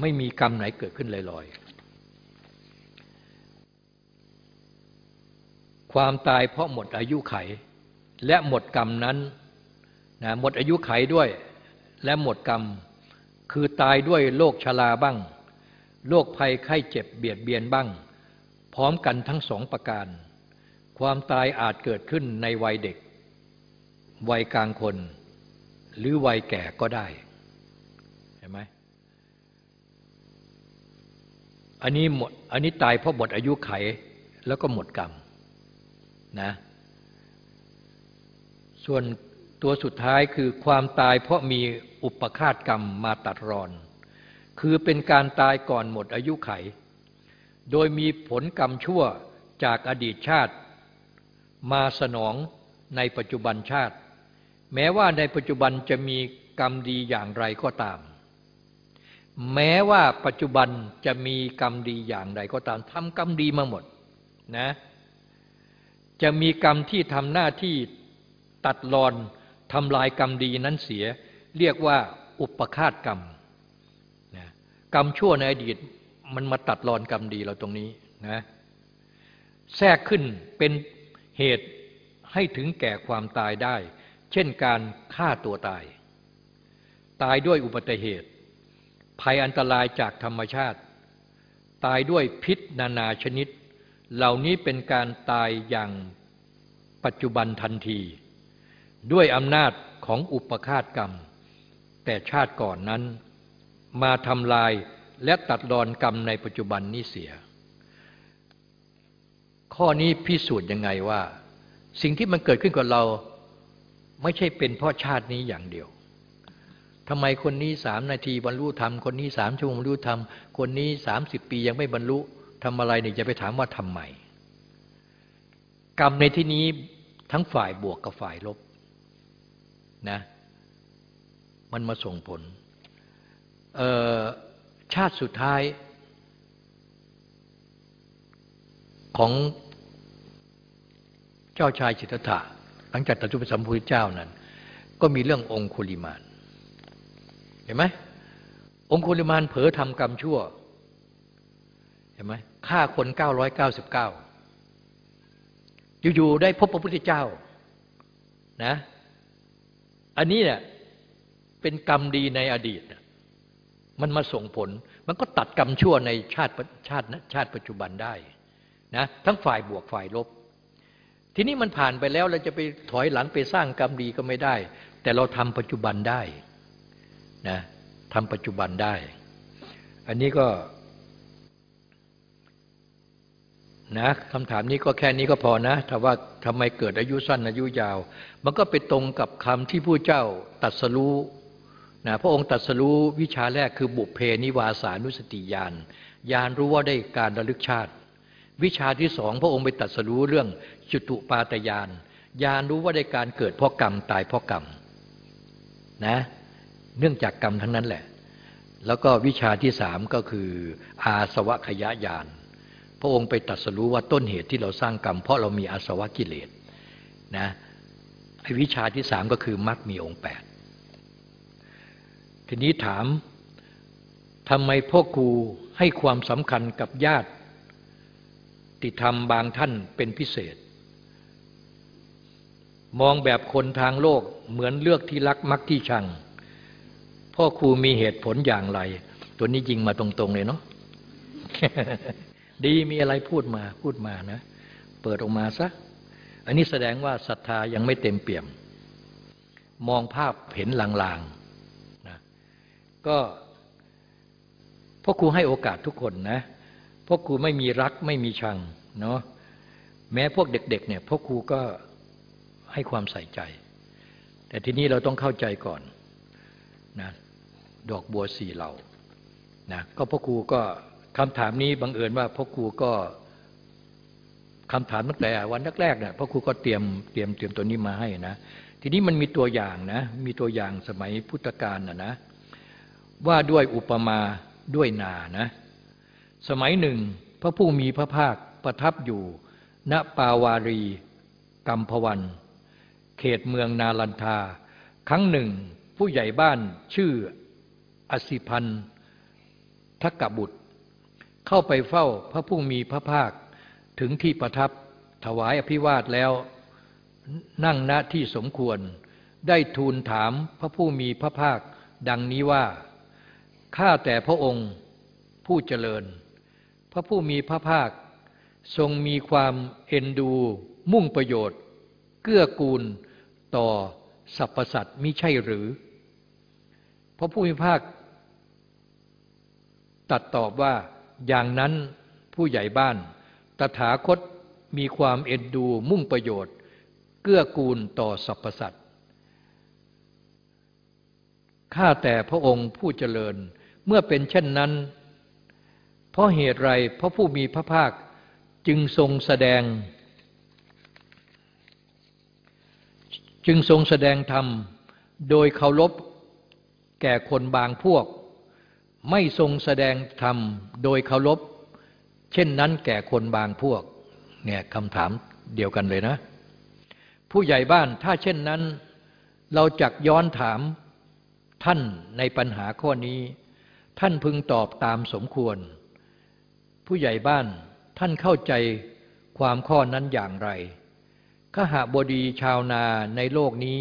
ไม่มีกรรมไหนเกิดขึ้นลอยๆ ความตายเพราะหมดอายุไข และหมดกรรมนั้นนะหมดอายุไขด้วย และหมดกรรม คือตายด้วยโรคชราบ้างโรคภัยไข้เจ็บเบียดเบียนบ้าง พร้อมกันทั้งสองประการ ความตายอาจเกิดขึ้นในวัยเด็ก วัยกลางคน หรือวัยแก่ก็ได้ เห็นไหมอันนี้หมดอันนี้ตายเพราะหมดอายุไขแล้วก็หมดกรรม นะส่วนตัวสุดท้ายคือความตายเพราะมีอุปคาตกรรมมาตัดรอน คือเป็นการตายก่อนหมดอายุไข โดยมีผลกรรมชั่วจากอดีตชาติ มาสนองในปัจจุบันชาติ แม้ว่าในปัจจุบันจะมีกรรมดีอย่างไรก็ตาม แม้ว่าปัจจุบันจะมีกรรมดีอย่างไรก็ตามทำกรรมดีมาหมดนะ จะมีกรรมที่ทำหน้าที่ตัดรอนทำลายกรรมดีนั้นเสีย เรียกว่าอุปคาตกรรมนะกรรมชั่วในอดีตมันมาตัดรอนกรรมดีเราตรงนี้นะแทรกขึ้นเป็นเหตุให้ถึงแก่ความตายได้ เช่นการฆ่าตัวตาย ตายด้วยอุบัติเหตุ ภัยอันตรายจากธรรมชาติ ตายด้วยพิษนานาชนิด เหล่านี้เป็นการตายอย่างปัจจุบันทันที ด้วยอำนาจของอุปคาตกรรม แต่ชาติก่อนนั้น มาทำลายและตัดรอนกรรมในปัจจุบันนี้เสีย ข้อนี้พิสูจน์ยังไงว่า สิ่งที่มันเกิดขึ้นกับเราไม่ใช่เป็นเพราะชาตินี้อย่างเดียวทำไมคนนี้สามนาทีบรรลุธรรม คนนี้สามชั่วโมงบรรลุธรรม คนนี้สามสิบปียังไม่บรรลุ ทำอะไรเนี่ยจะไปถามว่าทำไม กรรมในที่นี้ทั้งฝ่ายบวกกับฝ่ายลบนะ มันมาส่งผล ชาติสุดท้าย ของเจ้าชายจิตถะหลังจากตัดจุปสัมพุทธเจ้านั้น ก็มีเรื่ององคุลิมาน เห็นไหมองคุลิมานเผลอทำกรรมชั่ว เห็นไหม ฆ่าคนเก้าร้อยเก้าสิบเก้าอยู่ๆได้พบพระพุทธเจ้านะอันนี้เนี่ยเป็นกรรมดีในอดีต มันมาส่งผล มันก็ตัดกรรมชั่วในชาติชาติชาติปัจจุบันได้นะทั้งฝ่ายบวกฝ่ายลบ ทีนี้มันผ่านไปแล้วเราจะไปถอยหลังไปสร้างกรรมดีก็ไม่ได้ แต่เราทำปัจจุบันได้นะทำปัจจุบันได้ อันนี้ก็ นะคำถามนี้ก็แค่นี้ก็พอนะถ้าว่าทำไมเกิดอายุสั้นอายุยาว มันก็ไปตรงกับคำที่ผู้เจ้าตัดสรู้นะพระองค์ตัดสรู้วิชาแรกคือบุพเพนิวาสานุสติญาณญาณรู้ว่าได้การระลึกชาติ วิชาที่สองพระองค์ไปตัดสรู้เรื่องจุตุปาตยานญาณรู้ว่าได้การเกิดเพราะกรรมตายเพราะกรรมนะเนื่องจากกรรมทั้งนั้นแหละ แล้วก็วิชาที่สามก็คืออาสวะขยะญาณ พระองค์ไปตัดสรู้ว่าต้นเหตุที่เราสร้างกรรม เพราะเรามีอาสวะกิเลสนะไอ้วิชาที่สามก็คือมรรคมีองค์แปดทีนี้ถามทำไมพ่อครูให้ความสำคัญกับญาติ ติธรรมบางท่านเป็นพิเศษ มองแบบคนทางโลกเหมือนเลือกที่รักมักที่ชัง พ่อครูมีเหตุผลอย่างไร ตัวนี้ยิงมาตรงๆเลยเนาะ ดีมีอะไรพูดมาพูดมานะ เปิดออกมาซะ อันนี้แสดงว่าศรัทธายังไม่เต็มเปี่ยม มองภาพเห็นลางๆนะก็พ่อครูให้โอกาสทุกคนนะพ่อครูไม่มีรักไม่มีชังเนาะแม้พวกเด็ก ๆ เนี่ยพ่อครูก็ให้ความใส่ใจ แต่ทีนี้เราต้องเข้าใจก่อนนะดอกบัวสี่เหล่านะก็พ่อครูก็ คำถามนี้บังเอิญว่าพ่อครูก็คำถามตั้งแต่วันแรกๆเนี่ยพ่อครูก็เตรียมเตรียมเตรียมตัวนี้มาให้นะ ทีนี้มันมีตัวอย่างนะ มีตัวอย่างสมัยพุทธกาลนะนะ ว่าด้วยอุปมาด้วยนานะ สมัยหนึ่ง พระผู้มีพระภาคประทับอยู่ณปาวารีกัมพวัน เขตเมืองนาลันทา ครั้งหนึ่ง ผู้ใหญ่บ้านชื่ออสิพันทักกบุตร เข้าไปเฝ้าพระผู้มีพระภาคถึงที่ประทับถวายอภิวาทแล้วนั่งณที่สมควร ได้ทูลถามพระผู้มีพระภาคดังนี้ว่า ข้าแต่พระองค์ผู้เจริญ พระผู้มีพระภาค ทรงมีความเอ็นดู มุ่งประโยชน์ เกื้อกูลต่อสรรพสัตว์มิใช่หรือ พระผู้มีพระภาคตัดตอบว่า อย่างนั้นผู้ใหญ่บ้าน ตถาคตมีความเอ็นดูมุ่งประโยชน์ เกื้อกูลต่อสรรพสัตว์ข้าแต่พระองค์ผู้เจริญเมื่อเป็นเช่นนั้น เพราะเหตุไรพระผู้มีพระภาคจึงทรงแสดง จึงทรงแสดงธรรม โดยเคารพแก่คนบางพวก ไม่ทรงแสดงธรรมโดยเคารพเช่นนั้นแก่คนบางพวกเนี่ยคำถามเดียวกันเลยนะ ผู้ใหญ่บ้านถ้าเช่นนั้นเราจักย้อนถามท่านในปัญหาข้อนี้ ท่านพึงตอบตามสมควร ผู้ใหญ่บ้านท่านเข้าใจความข้อนั้นอย่างไรขหาบดีชาวนาในโลกนี้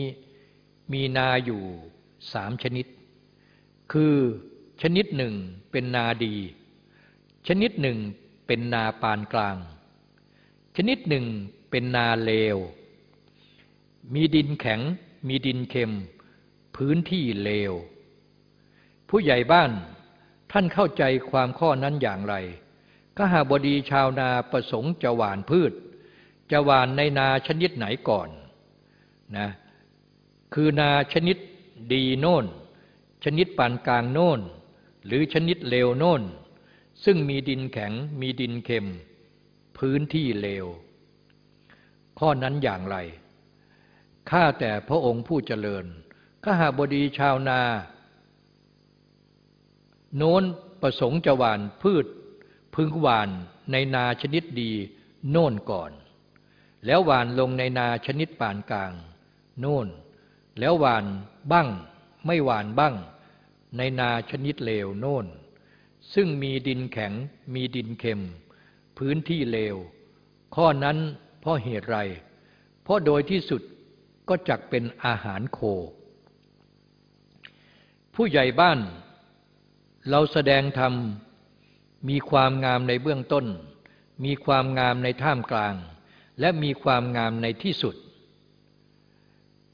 มีนาอยู่สามชนิด คือ ชนิดหนึ่งเป็นนาดี ชนิดหนึ่งเป็นนาปานกลาง ชนิดหนึ่งเป็นนาเลว มีดินแข็ง มีดินเค็ม พื้นที่เลว ผู้ใหญ่บ้านท่านเข้าใจความข้อนั้นอย่างไรก็หาบดีชาวนาประสงค์จะหวานพืช จะหวานในนาชนิดไหนก่อนนะ คือนาชนิดดีโน่น ชนิดปานกลางโน่น หรือชนิดเลวโน่น ซึ่งมีดินแข็งมีดินเค็ม พื้นที่เลว ข้อนั้นอย่างไร ข้าแต่พระองค์ผู้เจริญข้าหาบดีชาวนา โน้นประสงค์จะหวานพืช พึงหวานในนาชนิดดีโน่นก่อน แล้วหวานลงในนาชนิดปานกลาง โน่น แล้วหวานบ้าง ไม่หวานบ้าง ในนาชนิดเลวโน่น ซึ่งมีดินแข็งมีดินเค็ม พื้นที่เลว ข้อนั้นเพราะเหตุไร เพราะโดยที่สุดก็จักเป็นอาหารโค ผู้ใหญ่บ้าน เราแสดงธรรม มีความงามในเบื้องต้น มีความงามในท่ามกลาง และมีความงามในที่สุด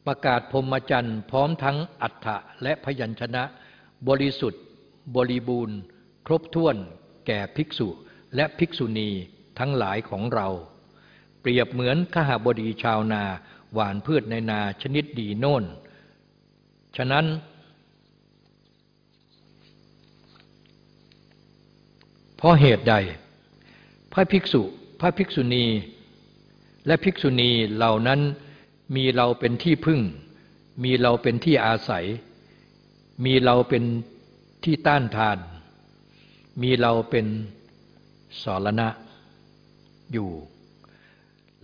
ประกาศพรมจันทร์พร้อมทั้งอัฏฐะและพยัญชนะ บริสุทธิ์ บริบูรณ์ ครบถ้วน แก่ภิกษุและภิกษุณีทั้งหลายของเรา เปรียบเหมือนขหบดีชาวนาหวานพืชในนาชนิดดีโน่น ฉะนั้นเพราะเหตุใด พระภิกษุ พระภิกษุณี และภิกษุณีเหล่านั้นมีเราเป็นที่พึ่ง มีเราเป็นที่อาศัย มีเราเป็นที่ต้านทาน มีเราเป็นสรณะอยู่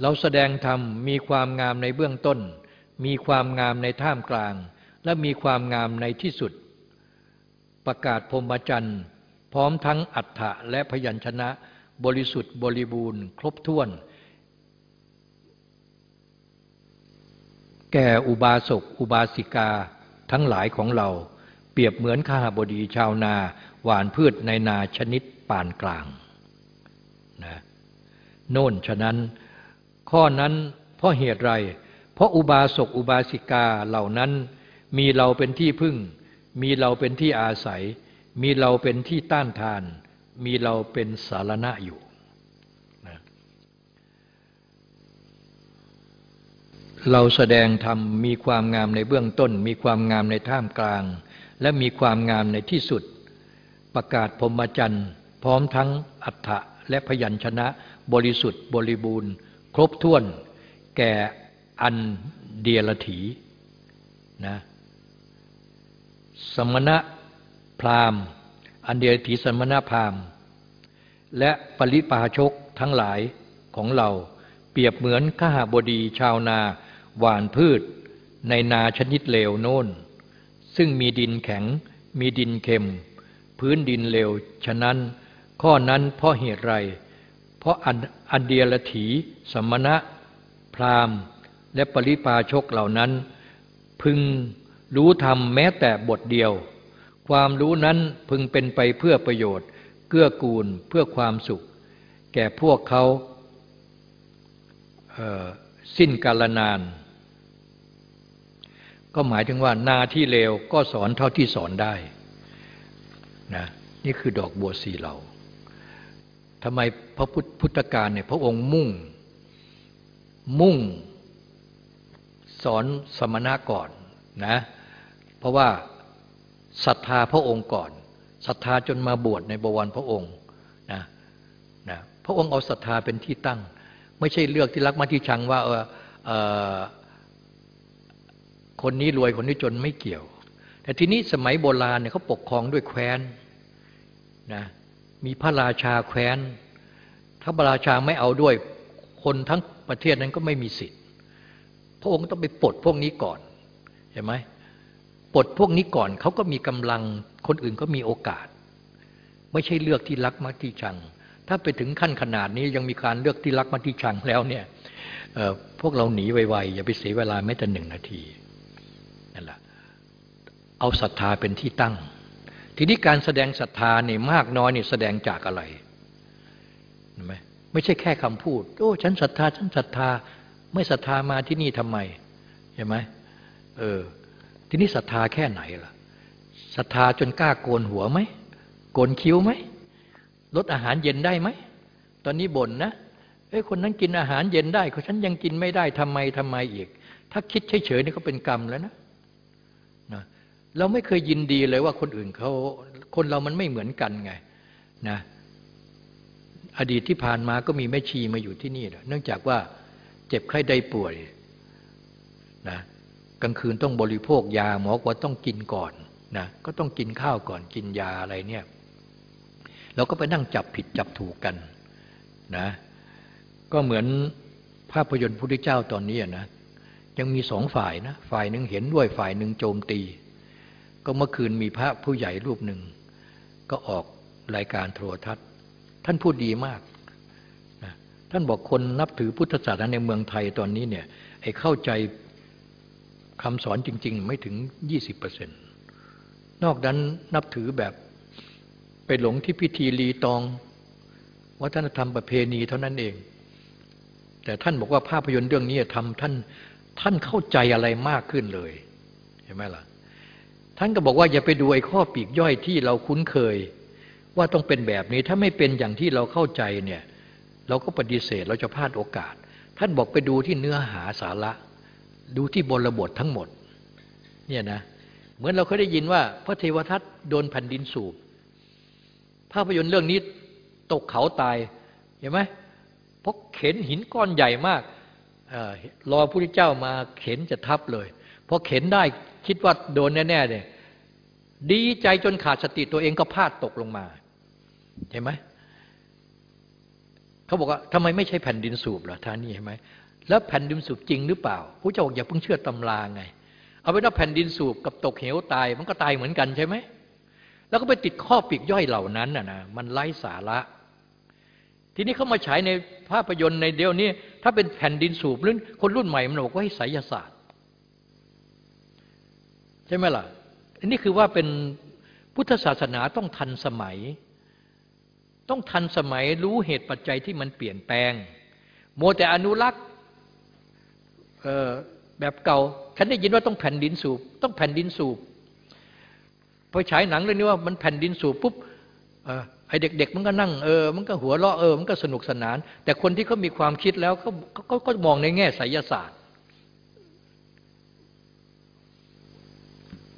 เราแสดงธรรมมีความงามในเบื้องต้น มีความงามในท่ามกลาง และมีความงามในที่สุด ประกาศพรมจันทร์ พร้อมทั้งอัฏฐะและพยัญชนะ บริสุทธิ์บริบูรณ์ ครบถ้วน แก่อุบาสกอุบาสิกาทั้งหลายของเรา เปรียบเหมือนข้าบดีชาวนา หวานพืชในนาชนิดปานกลางนะโน่นฉะนั้น ข้อนั้นเพราะเหตุไร เพราะอุบาสกอุบาสิกาเหล่านั้น มีเราเป็นที่พึ่ง มีเราเป็นที่อาศัย มีเราเป็นที่ต้านทาน มีเราเป็นสารณะอยู่นะเราแสดงธรรมมีความงามในเบื้องต้น มีความงามในท่ามกลาง และมีความงามในที่สุด ประกาศพรมจันทร์ พร้อมทั้งอัฏฐะและพยัญชนะบริสุทธิ์บริบูรณ์ ครบถ้วน แก่อันเดียรถีนะสมณะพราหมณ์ อันเดียรถีสมณะพราหมณ์ และปริปาชกทั้งหลายของเราเปรียบเหมือนข้าบดีชาวนาหวานพืช ในนาชนิดเลวโน้น ซึ่งมีดินแข็ง มีดินเค็ม พื้นดินเลวฉะนั้น ข้อนั้นเพราะเหตุไร เพราะอันเดียรถีสมณะ พราหมณ์ และปริปาชกเหล่านั้น พึงรู้ธรรมแม้แต่บทเดียว ความรู้นั้นพึงเป็นไปเพื่อประโยชน์ เกื้อกูลเพื่อความสุข แก่พวกเขาสิ้นกาลนาน ก็หมายถึงว่านาที่เลวก็สอนเท่าที่สอนได้นะนี่คือดอกบัวสีเหล่าทำไมพระพุทธการเนี่ยพระองค์มุ่ง มุ่ง สอนสมณะก่อนนะเพราะว่าศรัทธาพระองค์ก่อนศรัทธาจนมาบวชในบวรพระองค์นะนะพระองค์เอาศรัทธาเป็นที่ตั้ง ไม่ใช่เลือกที่รักมาที่ชังว่าเออ คนนี้รวยคนนี้จนไม่เกี่ยว แต่ทีนี้สมัยโบราณเนี่ยเขาปกครองด้วยแคว้นนะมีพระราชาแคว้น ถ้าพระราชาไม่เอาด้วย คนทั้งประเทศนั้นก็ไม่มีสิทธิ์ พระองค์ต้องไปปลดพวกนี้ก่อนเห็นไหมปลดพวกนี้ก่อนเขาก็มีกำลังคนอื่นก็มีโอกาส ไม่ใช่เลือกที่รักมักที่ชัง ถ้าไปถึงขั้นขนาดนี้ยังมีการเลือกที่รักมักที่ชังแล้วเนี่ยพวกเราหนีไวๆอย่าไปเสียเวลาแม้แต่หนึ่งนาที เอาศรัทธาเป็นที่ตั้ง ทีนี้การแสดงศรัทธาเนี่ยมากน้อยเนี่ยแสดงจากอะไรเห็นไหมไม่ใช่แค่คำพูด โอ้ ฉันศรัทธา ฉันศรัทธา ไม่ศรัทธามาที่นี่ทำไมเห็นไหมเออ ทีนี้ศรัทธาแค่ไหนล่ะศรัทธาจนกล้าโกนหัวไหมโกนคิ้วไหมลดอาหารเย็นได้ไหมตอนนี้บ่นนะเอ้คนนั้นกินอาหารเย็นได้คนฉันยังกินไม่ได้ทำไมทำไมอีก ถ้าคิดเฉยๆนี่ก็เป็นกรรมแล้วนะ เราไม่เคยยินดีเลยว่าคนอื่นเขาคนเรามันไม่เหมือนกันไงนะอดีตที่ผ่านมาก็มีแม่ชีมาอยู่ที่นี่เนื่องจากว่าเจ็บไข้ได้ป่วยนะกลางคืนต้องบริโภคยาหมอว่าต้องกินก่อนนะก็ต้องกินข้าวก่อนกินยาอะไรเนี่ยเราก็ไปนั่งจับผิดจับถูกกันนะก็เหมือนภาพยนตร์พุทธเจ้าตอนนี้นะยังมีสองฝ่ายนะฝ่ายหนึ่งเห็นด้วยฝ่ายหนึ่งโจมตี ก็เมื่อคืนมีพระผู้ใหญ่รูปหนึ่ง ก็ออกรายการโทรทัศน์ ท่านพูดดีมากท่านบอกคนนับถือพุทธศาสนาในเมืองไทยตอนนี้เนี่ยไอ้เข้าใจคำสอนจริง ๆ ไม่ถึงยี่สิบเปอร์เซ็นต์นอกนั้นนับถือแบบไปหลงที่พิธีรีตอง วัฒนธรรมประเพณีเท่านั้นเอง แต่ท่านบอกว่าภาพยนตร์เรื่องนี้ทำท่านท่านเข้าใจอะไรมากขึ้นเลย เห็นไหมล่ะ ท่านก็บอกว่าอย่าไปดูไอ้ข้อปีกย่อยที่เราคุ้นเคย ว่าต้องเป็นแบบนี้ถ้าไม่เป็นอย่างที่เราเข้าใจเนี่ยเราก็ปฏิเสธเราจะพลาดโอกาส ท่านบอกไปดูที่เนื้อหาสาระ ดูที่บรบททั้งหมดเนี่ยนะเหมือนเราเคยได้ยินว่า พระเทวทัตโดนแผ่นดินสูบ ภาพยนตร์เรื่องนี้ตกเขาตายเห็นไหมเพราะเข็นหินก้อนใหญ่มากรอพระพุทธเจ้ามาเข็นจะทับเลยพอเข็นได้คิดว่าโดนแน่ๆเนี่ย ดีใจจนขาดสติตัวเองก็พลาดตกลงมา เห็นไหมเขาบอกว่าทำไมไม่ใช่แผ่นดินสูบล่ะท่านนี่เห็นไหมแล้วแผ่นดินสูบจริงหรือเปล่าพระเจ้าบอกอย่าเพิ่งเชื่อตำราไง เอาไว้ว่าแผ่นดินสูบกับตกเหวตาย มันก็ตายเหมือนกันใช่ไหมแล้วก็ไปติดข้อปีกย่อยเหล่านั้นน่ะนะมันไร้สาระ ทีนี้เขามาฉายในภาพยนตร์ในเดียวนี้ถ้าเป็นแผ่นดินสูบหรือคนรุ่นใหม่มันบอกว่าให้ไสยศาสตร์ ใช่ไหมล่ะ อันนี้คือว่าเป็นพุทธศาสนาต้องทันสมัย ต้องทันสมัยรู้เหตุปัจจัยที่มันเปลี่ยนแปลงโมแต่อนุรักษ์แบบเก่าฉันได้ยินว่าต้องแผ่นดินสูบ ต้องแผ่นดินสูบพอฉายหนังเรื่องนี้ว่ามันแผ่นดินสูบปุ๊บไอเด็ก ๆ มันก็นั่งเออมันก็หัวเราะเออมันก็สนุกสนาน แต่คนที่เขามีความคิดแล้วเขาเขาก็มองในแง่ไสยศาสตร์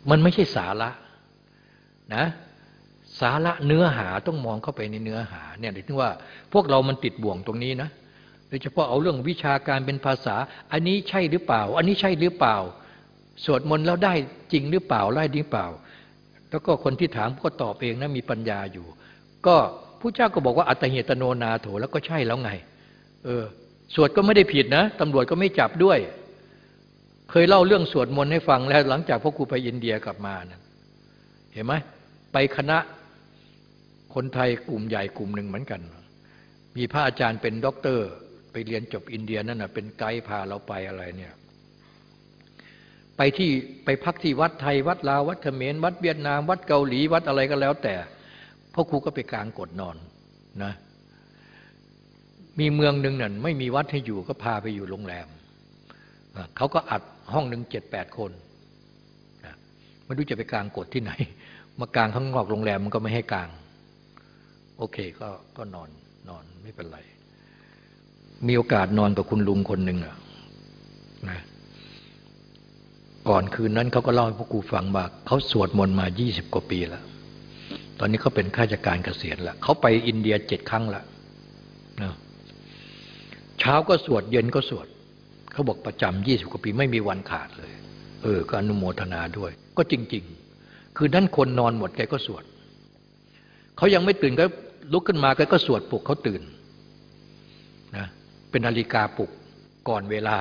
มันไม่ใช่สาระนะสาระเนื้อหาต้องมองเข้าไปในเนื้อหาเนี่ยถึงว่าพวกเรามันติดบ่วงตรงนี้นะโดยเฉพาะเอาเรื่องวิชาการเป็นภาษา อันนี้ใช่หรือเปล่า อันนี้ใช่หรือเปล่า สวดมนต์แล้วได้จริงหรือเปล่าไล่หรือเปล่า แล้วก็คนที่ถามก็ตอบเองนะมีปัญญาอยู่ ก็ผู้เจ้าก็บอกว่าอัตเหตโนนาโถแล้วก็ใช่แล้วไง เออสวดก็ไม่ได้ผิดนะตำรวจก็ไม่จับด้วย เคยเล่าเรื่องสวดมนต์ให้ฟังแล้ว หลังจากพ่อครูไปอินเดียกลับมานะเห็นไหมไปคณะคนไทยกลุ่มใหญ่กลุ่มหนึ่งเหมือนกัน มีพระอาจารย์เป็นด็อกเตอร์ ไปเรียนจบอินเดียนั่นนะเป็นไกด์พาเราไปอะไรเนี่ยไปที่ไปพักที่วัดไทย วัดลาว วัดเขมรวัดเวียดนาม วัดเกาหลีวัดอะไรก็แล้วแต่พ่อครูก็ไปกางกลดนอนนะมีเมืองหนึ่งนั่นไม่มีวัดให้อยู่ก็พาไปอยู่โรงแรม เขาก็อัดห้องหนึ่งเจ็ดแปดคนไม่รู้จะไปกลางกดที่ไหน มากลางข้างนอกโรงแรมมันก็ไม่ให้กลาง โอเคก็ก็นอนนอนไม่เป็นไร มีโอกาสนอนกับคุณลุงคนหนึ่งอะนะก่อนคืนนั้นเขาก็เล่าให้พวกกูฟังว่าเขาสวดมนต์มายี่สิบกว่าปีแล้วตอนนี้เขาเป็นข้าราชการเกษียณแล้วเขาไปอินเดียเจ็ดครั้งแล้วนะเช้าก็สวดเย็นก็สวด เขาบอกประจำยี่สิบกว่าปีไม่มีวันขาดเลย เออ ก็อนุโมทนาด้วย ก็จริง ๆ คือนั่นคนนอนหมดแกก็สวดเขายังไม่ตื่นก็ลุกขึ้นมาแกก็สวดปลุกเขาตื่นนะเป็นนาฬิกาปลุกก่อนเวลา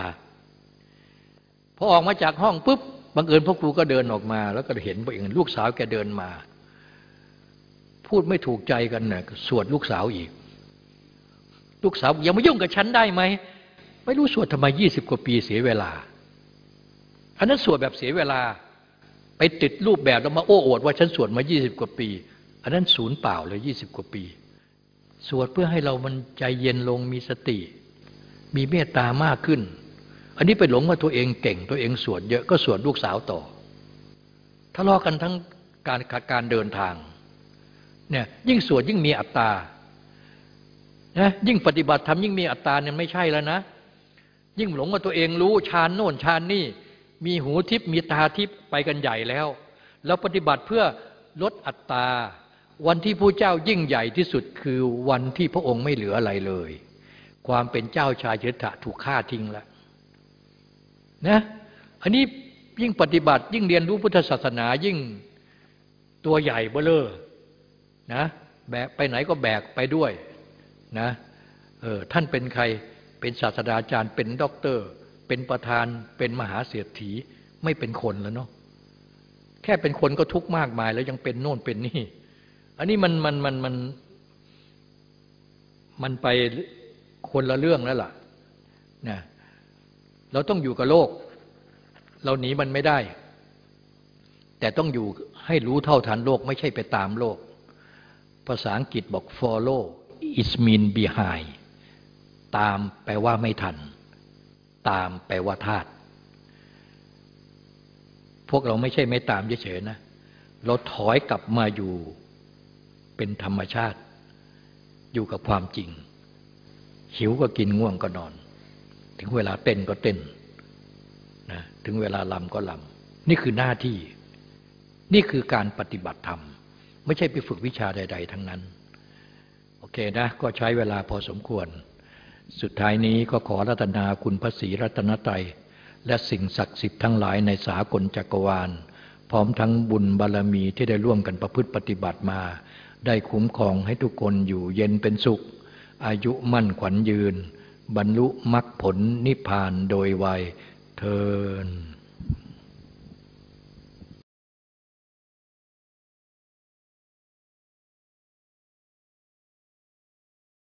พอออกมาจากห้องปุ๊บบังเอิญพ่อครูก็เดินออกมา แล้วก็เห็นตัวเองลูกสาวแกเดินมา พูดไม่ถูกใจกันนะ่ะสวดลูกสาวอีก ลูกสาวอย่ามายุ่งกับฉันได้ไหม ไม่รู้สวดทำไมยี่สิบกว่าปีเสียเวลา อันนั้นสวดแบบเสียเวลา ไปติดรูปแบบแล้วมาโอ้อวดว่าฉันสวดมายี่สิบกว่าปี อันนั้นศูนย์เปล่าเลยยี่สิบกว่าปี สวดเพื่อให้เรามันใจเย็นลงมีสติ มีเมตตามากขึ้น อันนี้ไปหลงว่าตัวเองเก่งตัวเองสวดเยอะก็สวดลูกสาวต่อทะเลาะกันทั้งการการเดินทางเนี่ยยิ่งสวดยิ่งมีอัตตานะยิ่งปฏิบัติทำยิ่งมีอัตตาเนี่ยไม่ใช่แล้วนะ ยิ่งหลงว่าตัวเองรู้ชานโน่นชานนี่ มีหูทิพมีตาทิพไปกันใหญ่แล้ว แล้วปฏิบัติเพื่อลดอัตตา วันที่ผู้เจ้ายิ่งใหญ่ที่สุดคือวันที่พระองค์ไม่เหลืออะไรเลย ความเป็นเจ้าชายเฉถะถูกฆ่าทิ้งแล้วนะอันนี้ยิ่งปฏิบัติยิ่งเรียนรู้พุทธศาสนายิ่งตัวใหญ่เบ้อเลอนะแบกไปไหนก็แบกไปด้วยนะเออท่านเป็นใคร เป็นศาสตราจารย์ เป็นด็อกเตอร์ เป็นประธาน เป็นมหาเศรษฐี ไม่เป็นคนแล้วเนาะ แค่เป็นคนก็ทุกข์มากมาย แล้วยังเป็นโน่นเป็นนี่ อันนี้มันมันมันมันมันไปคคนละเรื่องแล้วล่ะนะเราต้องอยู่กับโลก เราหนีมันไม่ได้ แต่ต้องอยู่ให้รู้เท่าทันโลก ไม่ใช่ไปตามโลก ภาษาอังกฤษบอก follow is mean behind ตามแปลว่าไม่ทัน ตามแปลว่าธาตุพวกเราไม่ใช่ไม่ตามเฉยๆนะ เราถอยกลับมาอยู่เป็นธรรมชาติ อยู่กับความจริง หิวก็กินง่วงก็นอน ถึงเวลาเต้นก็เต้นนะถึงเวลาลำก็ลำนี่คือหน้าที่ นี่คือการปฏิบัติธรรม ไม่ใช่ไปฝึกวิชาใด ๆ ทั้งนั้น โอเคนะ ก็ใช้เวลาพอสมควร สุดท้ายนี้ก็ขอรัตนาคุณพระศรีรัตนตรัยและสิ่งศักดิ์สิทธิ์ทั้งหลายในสากลจักรวาล พร้อมทั้งบุญบารรมีที่ได้ร่วมกันประพฤติปฏิบัติมา ได้คุ้มครองให้ทุกคนอยู่เย็นเป็นสุข อายุมั่นขวัญยืน บรรลุมรรคผลนิพพานโดยไวยเทิน